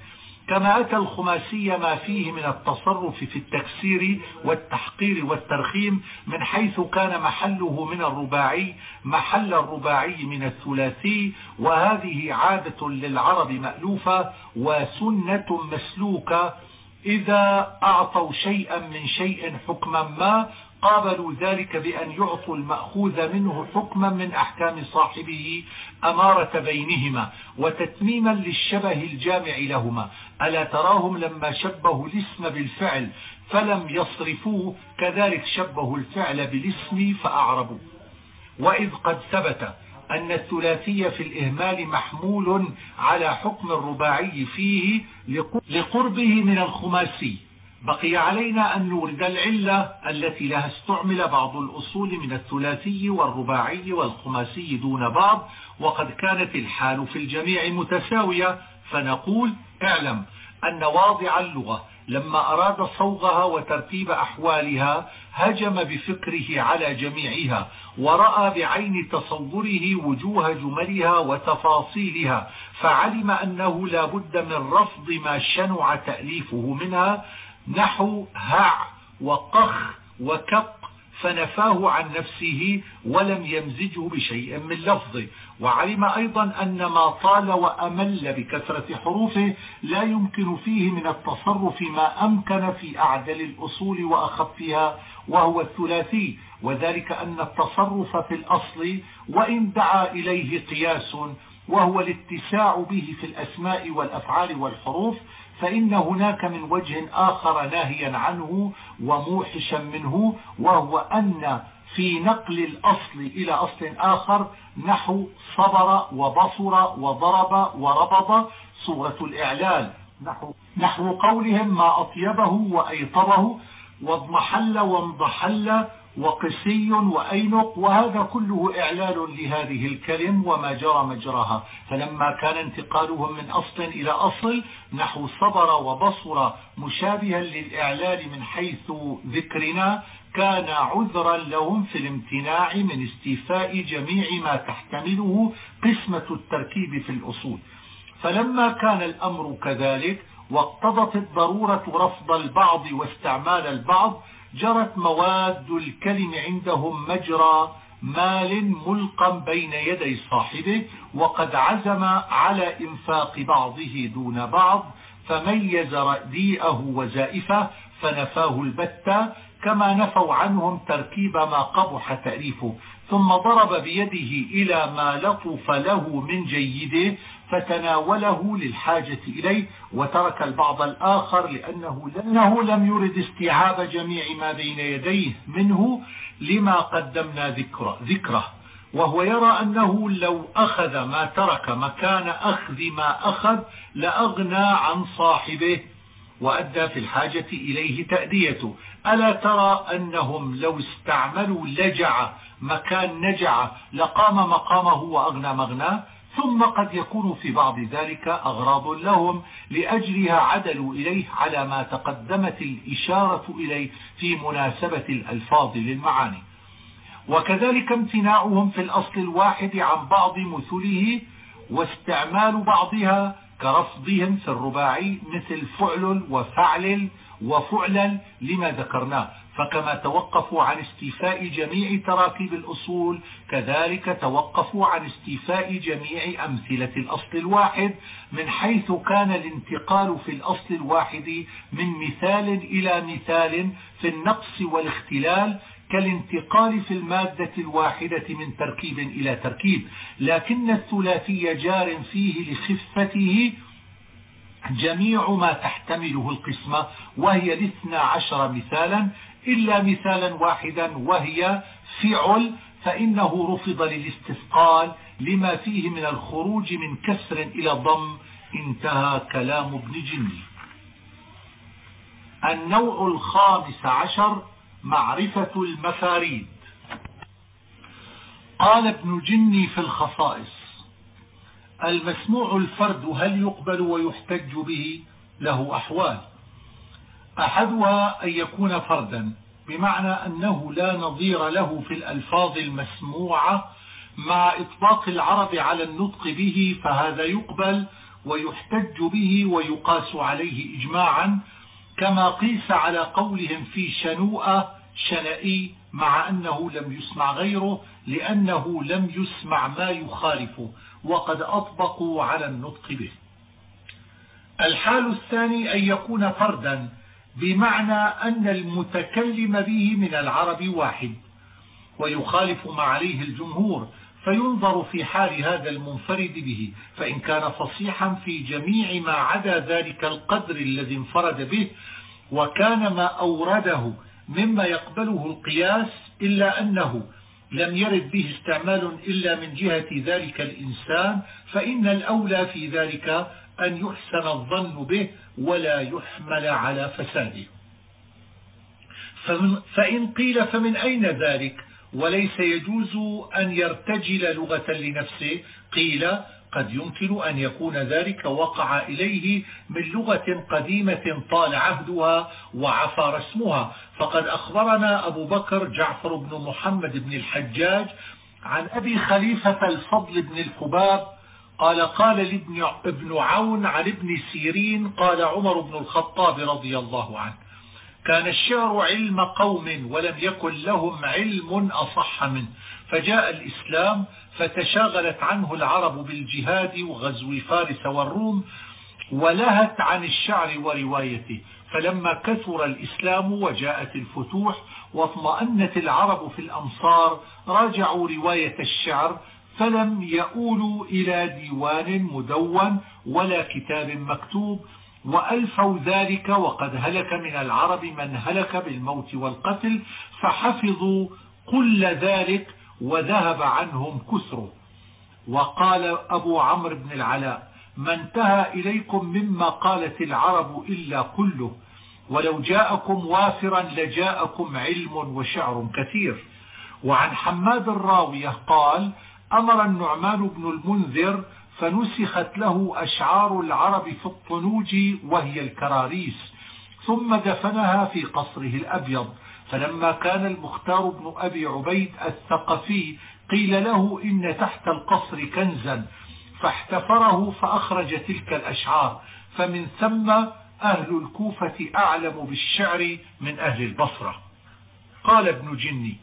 Speaker 1: كما أتى الخماسي ما فيه من التصرف في التكسير والتحقير والترخيم من حيث كان محله من الرباعي محل الرباعي من الثلاثي وهذه عادة للعرب مألوفة وسنة مسلوكة إذا أعطوا شيئا من شيء حكما ما قابلوا ذلك بأن يعطوا المأخوذ منه حكما من أحكام صاحبه أمارة بينهما وتتميما للشبه الجامع لهما. ألا تراهم لما شبهوا الاسم بالفعل فلم يصرفوه كذلك شبهوا الفعل بالاسم فأعربوا وإذ قد ثبت أن الثلاثي في الإهمال محمول على حكم الرباعي فيه لقربه من الخماسي. بقي علينا أن نورد العلة التي لها استعمل بعض الأصول من الثلاثي والرباعي والخماسي دون بعض وقد كانت الحال في الجميع متساوية. فنقول اعلم أن واضع اللغة لما أراد صوغها وترتيب أحوالها هجم بفكره على جميعها ورأى بعين تصوره وجوه جملها وتفاصيلها فعلم أنه لا بد من رفض ما شنع تأليفه منها. نحو هع وقخ وكق فنفاه عن نفسه ولم يمزجه بشيء من لفظه وعلم أيضا أن ما طال وأمل بكثرة حروفه لا يمكن فيه من التصرف ما أمكن في أعدل الأصول وأخفها وهو الثلاثي. وذلك أن التصرف في الأصل وإن دعا إليه قياس وهو الاتساع به في الأسماء والأفعال والحروف فإن هناك من وجه آخر ناهيا عنه وموحشا منه وهو أن في نقل الأصل إلى أصل آخر نحو صبر وبصر وضرب وربض صورة الإعلال نحو, نحو قولهم ما أطيبه وأيطبه واضمحل وانضحل وقسي وأينق وهذا كله إعلال لهذه الكلم وما جرى مجراها. فلما كان انتقالهم من أصل إلى أصل نحو صبر وبصر مشابها للإعلال من حيث ذكرنا كان عذرا لهم في الامتناع من استيفاء جميع ما تحتمله قسمة التركيب في الأصول. فلما كان الأمر كذلك واقتضت الضرورة رفض البعض واستعمال البعض جرت مواد الكلم عندهم مجرى مال ملقا بين يدي صاحبه وقد عزم على إنفاق بعضه دون بعض فميز رديئه وزائفه فنفاه البتة كما نفوا عنهم تركيب ما قبح تأليفه. ثم ضرب بيده إلى ما لطف له من جيده فتناوله للحاجة إليه وترك البعض الآخر لأنه, لأنه لم يرد استيعاب جميع ما بين يديه منه لما قدمنا ذكره, ذكره. وهو يرى أنه لو أخذ ما ترك مكان أخذ ما أخذ لأغنى عن صاحبه وأدى في الحاجة إليه تأديته. ألا ترى أنهم لو استعملوا لجع مكان نجع لقام مقامه وأغنى مغناه؟ ثم قد يكون في بعض ذلك أغراض لهم لأجلها عدلوا إليه على ما تقدمت الإشارة إليه في مناسبة الألفاظ للمعاني. وكذلك امتناعهم في الأصل الواحد عن بعض مثله واستعمال بعضها كرفضهم في الرباعي مثل فعل وفعل وفعلا لما ذكرناه. فكما توقفوا عن استيفاء جميع تراكيب الأصول كذلك توقفوا عن استيفاء جميع أمثلة الأصل الواحد من حيث كان الانتقال في الأصل الواحد من مثال إلى مثال في النقص والاختلال كالانتقال في المادة الواحدة من تركيب إلى تركيب. لكن الثلاثي جار فيه لخفته جميع ما تحتمله القسمة وهي الاثنى عشر مثالا إلا مثالا واحدا وهي فعل فإنه رفض للاستثقال لما فيه من الخروج من كسر إلى ضم. انتهى كلام ابن جني. النوع الخامس عشر معرفة المفاريد. قال ابن جني في الخصائص المسموع الفرد هل يقبل ويحتج به؟ له أحوال. أحدها أن يكون فردا بمعنى أنه لا نظير له في الألفاظ المسموعة مع إطلاق العرب على النطق به فهذا يقبل ويحتج به ويقاس عليه إجماعا كما قيس على قولهم في شنوءة شنئي مع أنه لم يسمع غيره لأنه لم يسمع ما يخالفه وقد أطبقوا على النطق به. الحال الثاني أن يكون فردا بمعنى أن المتكلم به من العرب واحد ويخالف ما عليه الجمهور فينظر في حال هذا المنفرد به فإن كان فصيحا في جميع ما عدا ذلك القدر الذي انفرد به وكان ما أورده مما يقبله القياس إلا أنه لم يرد به استعمال إلا من جهة ذلك الإنسان فإن الأولى في ذلك أن يحسن الظن به ولا يحمل على فساده. فإن قيل فمن أين ذلك؟ وليس يجوز أن يرتجل لغة لنفسه. قيل قد يمكن أن يكون ذلك وقع إليه من لغة قديمة طال عهدها وعفى رسمها. فقد أخبرنا أبو بكر جعفر بن محمد بن الحجاج عن أبي خليفة الفضل بن الحباب قال قال لابن ابن عون عن ابن سيرين قال عمر بن الخطاب رضي الله عنه كان الشعر علم قوم ولم يكن لهم علم أصح منه. فجاء الإسلام فتشاغلت عنه العرب بالجهاد وغزو فارس والروم ولهت عن الشعر وروايته. فلما كثر الإسلام وجاءت الفتوح واطمأنت العرب في الأمصار راجعوا رواية الشعر فلم يؤولوا إلى ديوان مدون ولا كتاب مكتوب وألفوا ذلك وقد هلك من العرب من هلك بالموت والقتل فحفظوا كل ذلك وذهب عنهم كسره. وقال أبو عمرو بن العلاء ما انتهى إليكم مما قالت العرب إلا كله ولو جاءكم وافرا لجاءكم علم وشعر كثير. وعن حماد الراوية قال أمر النعمان بن المنذر فنسخت له أشعار العرب في الطنوج وهي الكراريس ثم دفنها في قصره الأبيض. فلما كان المختار بن أبي عبيد الثقفي قيل له إن تحت القصر كنزا فاحتفره فأخرج تلك الأشعار. فمن ثم أهل الكوفة أعلم بالشعر من أهل البصرة. قال ابن جني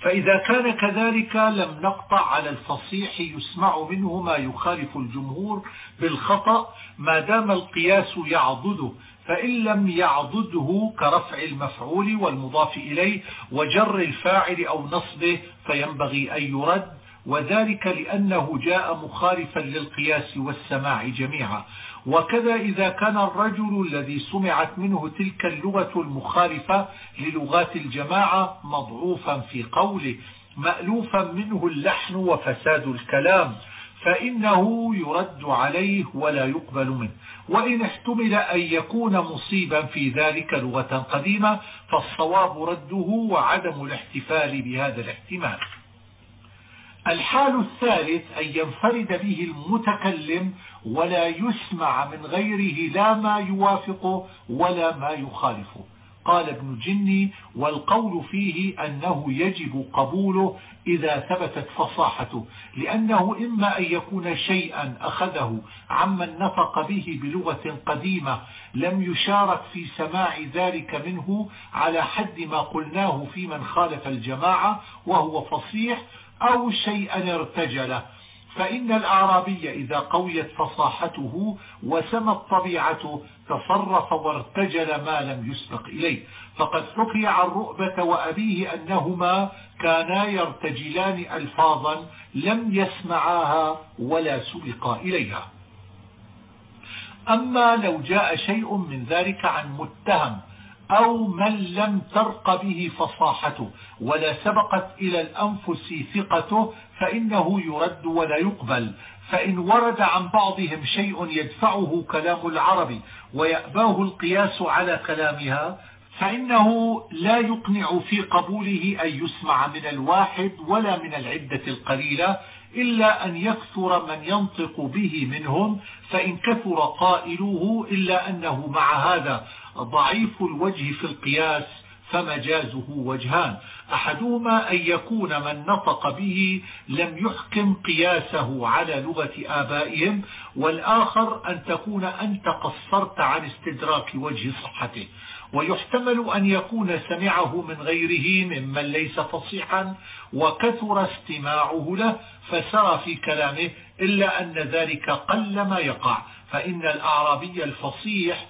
Speaker 1: فإذا كان كذلك لم نقطع على الفصيح يسمع منه ما يخالف الجمهور بالخطأ ما دام القياس يعضده فإن لم يعضده كرفع المفعول والمضاف إليه وجر الفاعل أو نصبه فينبغي أن يرد وذلك لأنه جاء مخالفا للقياس والسماع جميعا. وكذا إذا كان الرجل الذي سمعت منه تلك اللغة المخالفة للغات الجماعة مضعوفا في قوله مألوفا منه اللحن وفساد الكلام فإنه يرد عليه ولا يقبل منه. وإن احتمل أن يكون مصيبا في ذلك لغة قديمة فالصواب رده وعدم الاحتفال بهذا الاحتمال. الحال الثالث أن ينفرد به المتكلم ولا يسمع من غيره لا ما يوافقه ولا ما يخالفه قال ابن جني والقول فيه أنه يجب قبوله إذا ثبتت فصاحته لأنه إما أن يكون شيئا أخذه عمن نطق به بلغة قديمة لم يشارك في سماع ذلك منه على حد ما قلناه في من خالف الجماعة وهو فصيح أو شيئا ارتجله. فإن الأعرابي إذا قويت فصاحته وسمت طبيعته تصرف وارتجل ما لم يسبق إليه. فقد حكي عن رؤبة وأبيه أنهما كانا يرتجلان ألفاظا لم يسمعاها ولا سبق إليها. أما لو جاء شيء من ذلك عن متهم أو من لم ترق به فصاحته ولا سبقت إلى الأنفس ثقته فإنه يرد ولا يقبل. فإن ورد عن بعضهم شيء يدفعه كلام العرب ويأباه القياس على كلامها فإنه لا يقنع في قبوله أن يسمع من الواحد ولا من العدة القليلة إلا أن يكثر من ينطق به منهم فإن كثر قائلوه إلا أنه مع هذا. ضعيف الوجه في القياس فمجازه وجهان. أحدهما أن يكون من نطق به لم يحكم قياسه على لغة آبائهم والآخر أن تكون أنت قصرت عن استدراك وجه صحته. ويحتمل أن يكون سمعه من غيره ممن ليس فصيحا وكثر استماعه له فسرى في كلامه إلا أن ذلك قل ما يقع. فإن الأعرابي الفصيح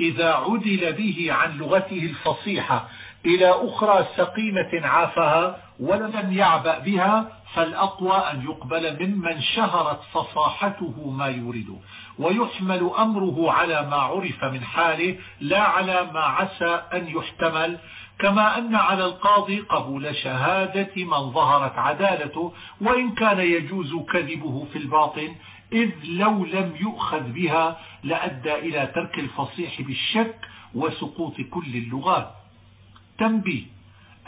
Speaker 1: إذا عدل به عن لغته الفصيحة إلى أخرى سقيمة عافها ولم يعبأ بها فالأقوى أن يقبل ممن شهرت فصاحته ما يريد ويحمل أمره على ما عرف من حاله لا على ما عسى أن يحتمل. كما أن على القاضي قبول شهادة من ظهرت عدالته وإن كان يجوز كذبه في الباطن إذ لو لم يؤخذ بها لأدى إلى ترك الفصيح بالشك وسقوط كل اللغات. تنبيه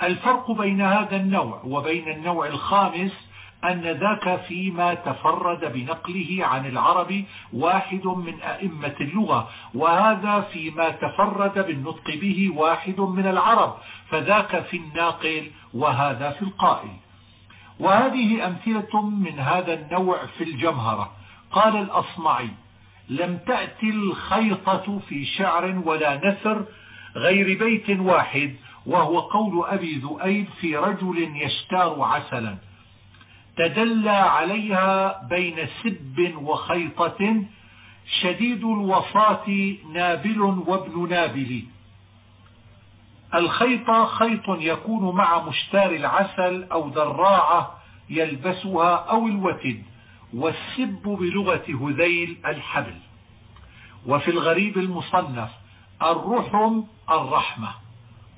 Speaker 1: الفرق بين هذا النوع وبين النوع الخامس أن ذاك فيما تفرد بنقله عن العرب واحد من أئمة اللغة وهذا فيما تفرد بالنطق به واحد من العرب فذاك في الناقل وهذا في القائل. وهذه أمثلة من هذا النوع في الجمهرة. قال الأصمعي لم تأتي الخيطة في شعر ولا نثر غير بيت واحد وهو قول أبي ذؤيب في رجل يشتار عسلا. تدلى عليها بين سب وخيطة شديد الوصاة نابل وابن نابل. الخيط خيط يكون مع مشتار العسل أو ذراعة يلبسها أو الوتد. والسب بلغة هذيل الحبل. وفي الغريب المصنف الرحم الرحمة.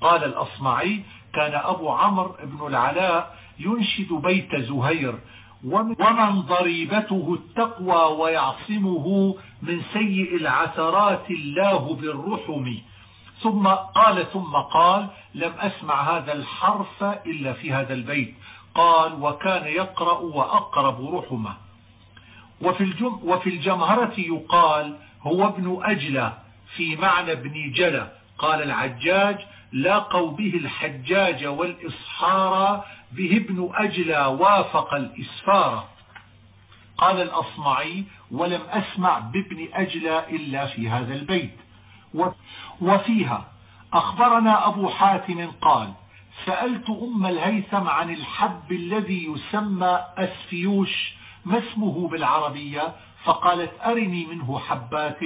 Speaker 1: قال الأصمعي كان أبو عمرو بن العلاء ينشد بيت زهير ومن ضريبته التقوى ويعصمه من سيء العثرات الله بالرحم. ثم قال ثم قال لم أسمع هذا الحرف إلا في هذا البيت. قال وكان يقرأ وأقرب رحمة. وفي, الجم وفي الجمهرة يقال هو ابن أجلى في معنى ابن جلى قال العجاج لاقوا به الحجاج والإصحار به ابن أجلى وافق الإسفار. قال الأصمعي ولم أسمع بابن أجلى إلا في هذا البيت. وفيها أخبرنا أبو حاتم قال سألت أم الهيثم عن الحب الذي يسمى أسفيوش ما اسمه بالعربية؟ فقالت أرني منه حبات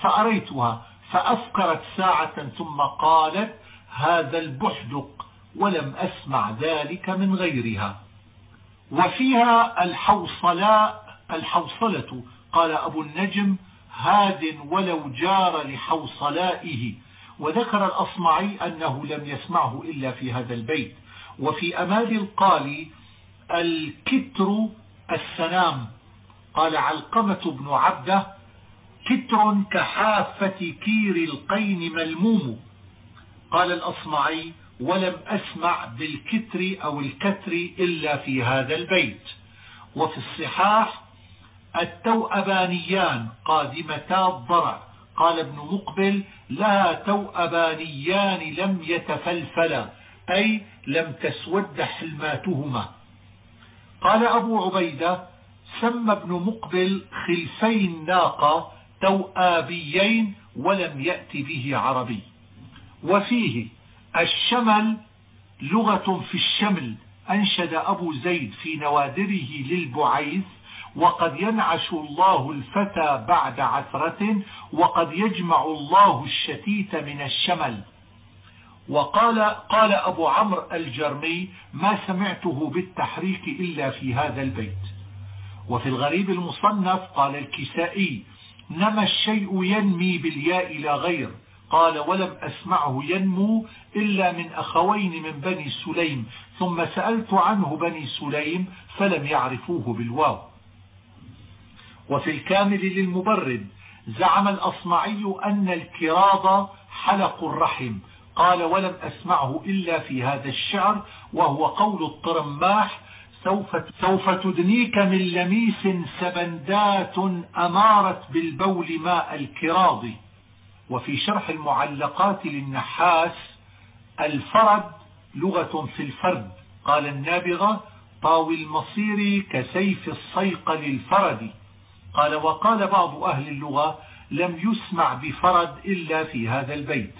Speaker 1: فأريتها فأفكرت ساعة ثم قالت هذا البحدق ولم أسمع ذلك من غيرها. وفيها الحوصلاء الحوصلة قال أبو النجم هاد ولو جار لحوصلائه. وذكر الأصمعي أنه لم يسمعه إلا في هذا البيت. وفي أماد القالي الكتر السنام قال علقمة بن عبدة كتر كحافة كير القين ملموم. قال الأصمعي ولم أسمع بالكتر أو الكتر إلا في هذا البيت. وفي الصحاح التوأبانيان قادمتا الضرع. قال ابن مقبل لها توأبانيان لم يتفلفلا أي لم تسود حلماتهما. قال أبو عبيدة سمى ابن مقبل خلفي الناقة توآبيين ولم يأتي به عربي. وفيه الشمل لغة في الشمل أنشد أبو زيد في نوادره للبعيث وقد ينعش الله الفتى بعد عثرة وقد يجمع الله الشتيت من الشمل. وقال قال أبو عمرو الجرمي ما سمعته بالتحريك إلا في هذا البيت. وفي الغريب المصنف قال الكسائي نما الشيء ينمي بالياء لا غير. قال ولم أسمعه ينمو إلا من أخوين من بني سليم ثم سألت عنه بني سليم فلم يعرفوه بالواو. وفي الكامل للمبرد زعم الأصمعي أن الكراض حلق الرحم قال ولم أسمعه إلا في هذا الشعر وهو قول الطرماح سوف, سوف تدنيك من لميس سبندات أمارت بالبول ماء الكراض. وفي شرح المعلقات للنحاس الفرد لغة في الفرد. قال النابغة طاوي المصير كسيف الصيق للفرد. قال وقال بعض أهل اللغة لم يسمع بفرد إلا في هذا البيت.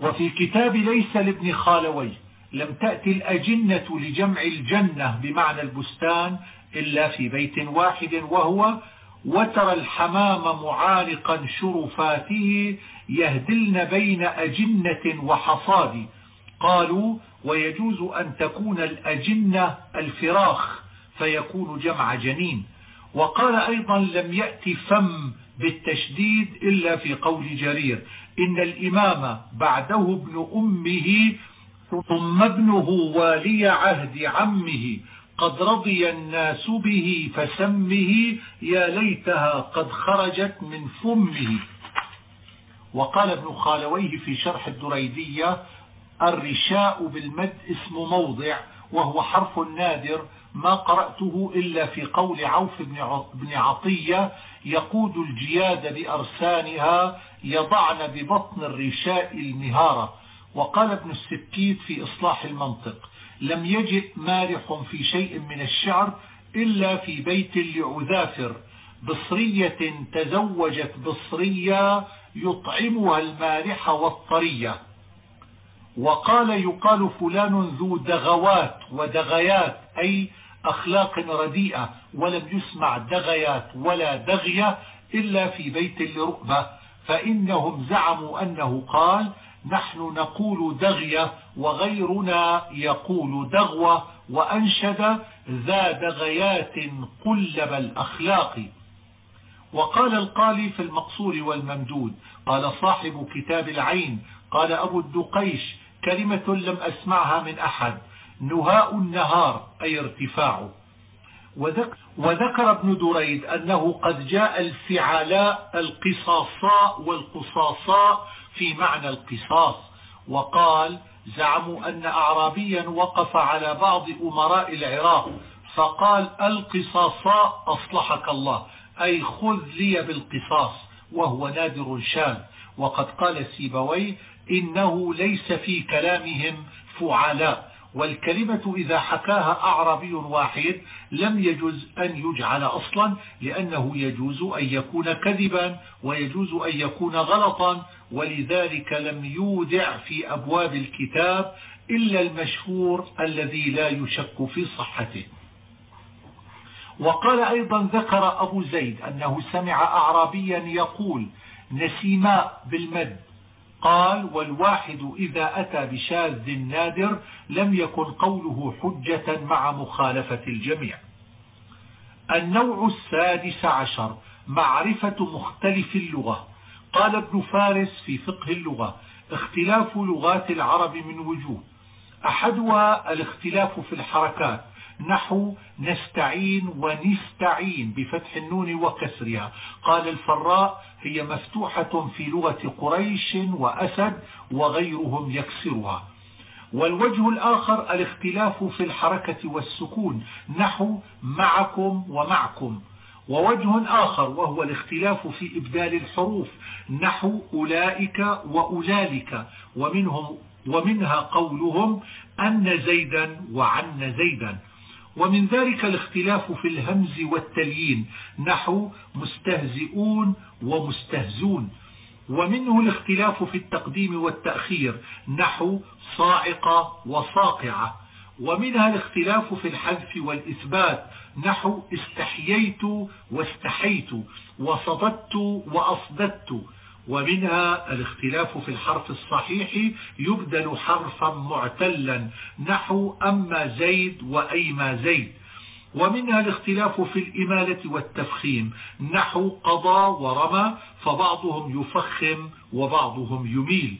Speaker 1: وفي كتاب ليس لابن خالوي لم تأتي الأجنة لجمع الجنة بمعنى البستان إلا في بيت واحد وهو وترى الحمام معانقا شرفاته يهدلن بين أجنة وحصاد. قالوا ويجوز أن تكون الأجنة الفراخ فيكون جمع جنين. وقال أيضا لم يأتي فم بالتشديد إلا في قول جرير. إن الإمام بعده ابن أمه ثم ابنه والي عهد عمه قد رضي الناس به فسمه يا ليتها قد خرجت من فمه. وقال ابن خالويه في شرح الدريدية الرشاء بالمد اسم موضع وهو حرف نادر ما قرأته إلا في قول عوف بن عطية يقود الجياد بأرسانها يضعن ببطن الرشاء المهارة. وقال ابن السكيت في إصلاح المنطق لم يجئ مارح في شيء من الشعر إلا في بيت لعذافر. بصرية تزوجت بصرية يطعمها المارح والطرية. وقال يقال فلان ذو دغوات ودغيات أي أخلاق رديئة ولم يسمع دغيات ولا دغية إلا في بيت لرؤبة فإنهم زعموا أنه قال نحن نقول دغية وغيرنا يقول دغوة وأنشد ذا دغيات قلب الأخلاق. وقال القالي في المقصور والممدود قال صاحب كتاب العين قال أبو الدقيش كلمة لم أسمعها من أحد. نهاء النهار أي ارتفاعه وذكر ابن دريد أنه قد جاء الفعلاء القصاصاء والقصاصاء في معنى القصاص. وقال زعموا أن أعرابيا وقف على بعض أمراء العراق. فقال القصاصاء أصلحك الله أي خذ لي بالقصاص وهو نادر شان. وقد قال سيبوي إنه ليس في كلامهم فعلاء. والكلمة إذا حكاها أعربي واحد لم يجوز أن يجعل أصلا لأنه يجوز أن يكون كذبا ويجوز أن يكون غلطا ولذلك لم يودع في أبواب الكتاب إلا المشهور الذي لا يشك في صحته. وقال أيضا ذكر أبو زيد أنه سمع أعرابيا يقول نسيماء بالمد قال والواحد إذا أتى بشاذ نادر لم يكن قوله حجة مع مخالفة الجميع. النوع السادس عشر معرفة مختلف اللغة. قال ابن فارس في فقه اللغة اختلاف لغات العرب من وجوه. أحدها الاختلاف في الحركات. نحو نستعين ونستعين بفتح النون وكسرها. قال الفراء هي مفتوحة في لغة قريش وأسد وغيرهم يكسرها. والوجه الآخر الاختلاف في الحركة والسكون. نحو معكم ومعكم. ووجه آخر وهو الاختلاف في إبدال الحروف. نحو أولئك وأولالك ومنهم ومنها قولهم أن زيدا وعن زيدا. ومن ذلك الاختلاف في الهمز والتليين نحو مستهزئون ومستهزون. ومنه الاختلاف في التقديم والتأخير نحو صاعقة وصاقعة. ومنها الاختلاف في الحذف والإثبات نحو استحييت واستحيت وصددت وأصددت. ومنها الاختلاف في الحرف الصحيح يبدل حرفا معتلا نحو أما زيد وأيما زيد. ومنها الاختلاف في الإمالة والتفخيم نحو قضى ورمى فبعضهم يفخم وبعضهم يميل.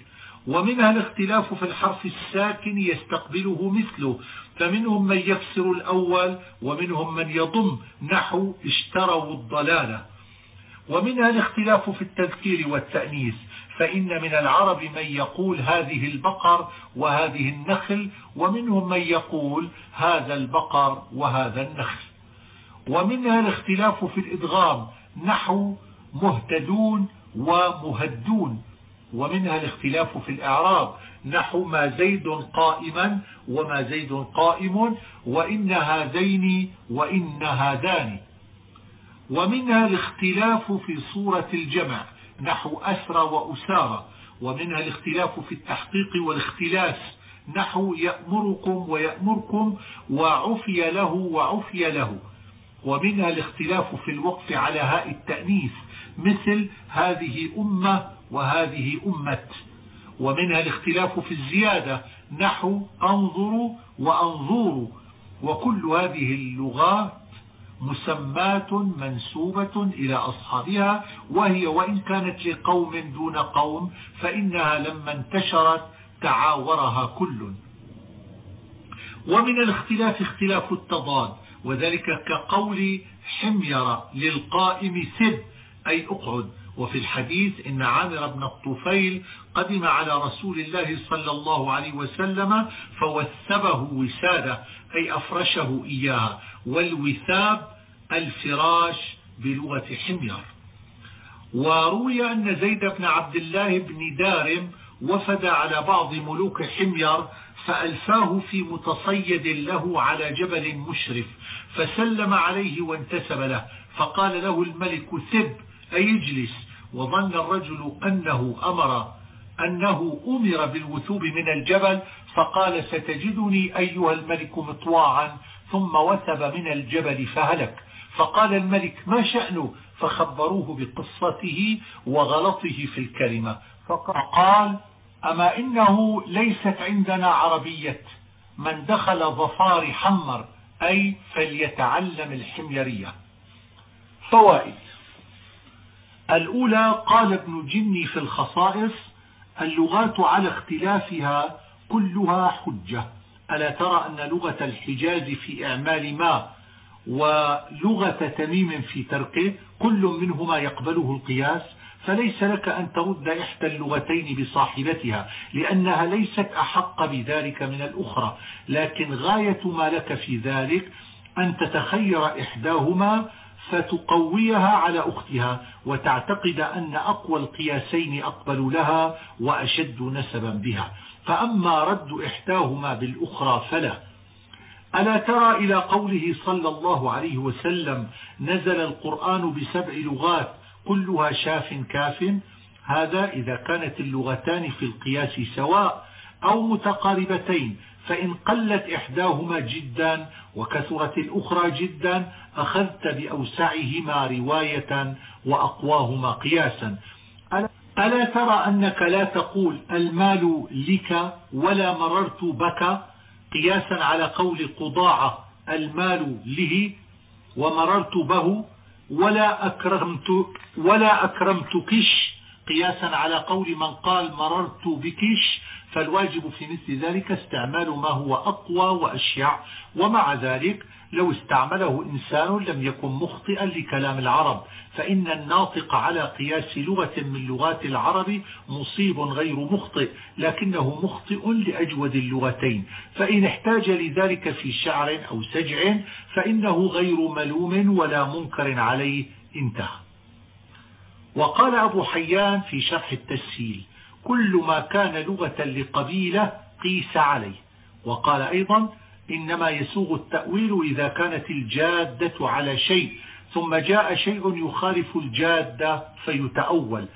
Speaker 1: ومنها الاختلاف في الحرف الساكن يستقبله مثله فمنهم من يكسر الأول ومنهم من يضم نحو اشتروا الضلالة ومنها الاختلاف في التذكير والتأنيث فإن من العرب من يقول هذه البقر وهذه النخل ومنهم من يقول هذا البقر وهذا النخل. ومنها الاختلاف في الإدغام نحو مهتدون ومهدون. ومنها الاختلاف في الإعراب نحو ما زيد قائما وما زيد قائم وإن هذين وإن هذان. ومنها الاختلاف في صورة الجمع نحو أسرى وأسارى. ومنها الاختلاف في التحقيق والاختلاس نحو يأمركم ويأمركم وعفي له وعفي له. ومنها الاختلاف في الوقف على هاء التأنيث مثل هذه أمة وهذه أمة. ومنها الاختلاف في الزيادة نحو أنظر وأنظور وكل هذه اللغات مسمات منسوبة إلى أصحابها وهي وإن كانت لقوم دون قوم فإنها لما انتشرت تعاورها كل. ومن الاختلاف اختلاف التضاد وذلك كقول حمير للقائم سب أي أقعد. وفي الحديث إن عامر بن الطفيل قدم على رسول الله صلى الله عليه وسلم فوثبه وسادة أي أفرشه إياها والوثاب الفراش بلغة حمير. وروي أن زيد بن عبد الله بن دارم وفد على بعض ملوك حمير فألفاه في متصيد له على جبل مشرف فسلم عليه وانتسب له فقال له الملك ثب أي اجلس. وظن الرجل أنه أمر أنه أمر بالوثوب من الجبل فقال ستجدني أيها الملك مطواعا ثم وثب من الجبل فهلك. فقال الملك ما شأنه؟ فخبروه بقصته وغلطه في الكلمة. فقال أما إنه ليست عندنا عربية من دخل ظفار حمر أي فليتعلم الحميرية. فوائد. الأولى قال ابن جني في الخصائص اللغات على اختلافها كلها حجة. ألا ترى أن لغة الحجاز في إعمال ما ولغة تميم في تركه كل منهما يقبله القياس فليس لك أن ترد إحدى اللغتين بصاحبتها لأنها ليست أحق بذلك من الأخرى. لكن غاية ما لك في ذلك أن تتخير إحداهما فتقويها على أختها وتعتقد أن أقوى القياسين أقبل لها وأشد نسبا بها. فأما رد إحداهما بالأخرى فلا. ألا ترى إلى قوله صلى الله عليه وسلم نزل القرآن بسبع لغات كلها شاف كاف؟ هذا إذا كانت اللغتان في القياس سواء أو متقاربتين. فإن قلت إحداهما جدا وكثرت الأخرى جدا أخذت بأوسعهما رواية وأقواهما قياسا. ألا ترى أنك لا تقول المال لك ولا مررت بك؟ قياسا على قول قضاعة المال له ومررت به ولا أكرمت ولا أكرمتكش قياسا على قول من قال مررت بكش فالواجب في مثل ذلك استعمال ما هو أقوى وأشيع. ومع ذلك لو استعمله إنسان لم يكن مخطئا لكلام العرب فإن الناطق على قياس لغة من لغات العرب مصيب غير مخطئ لكنه مخطئ لأجود اللغتين. فإن احتاج لذلك في شعر أو سجع فإنه غير ملوم ولا منكر عليه. انتهى. وقال أبو حيان في شرح التسهيل كل ما كان لغة لقبيلة قيس عليه. وقال أيضا إنما يسوغ التأويل إذا كانت الجادة على شيء ثم جاء شيء يخالف الجادة فيتأول.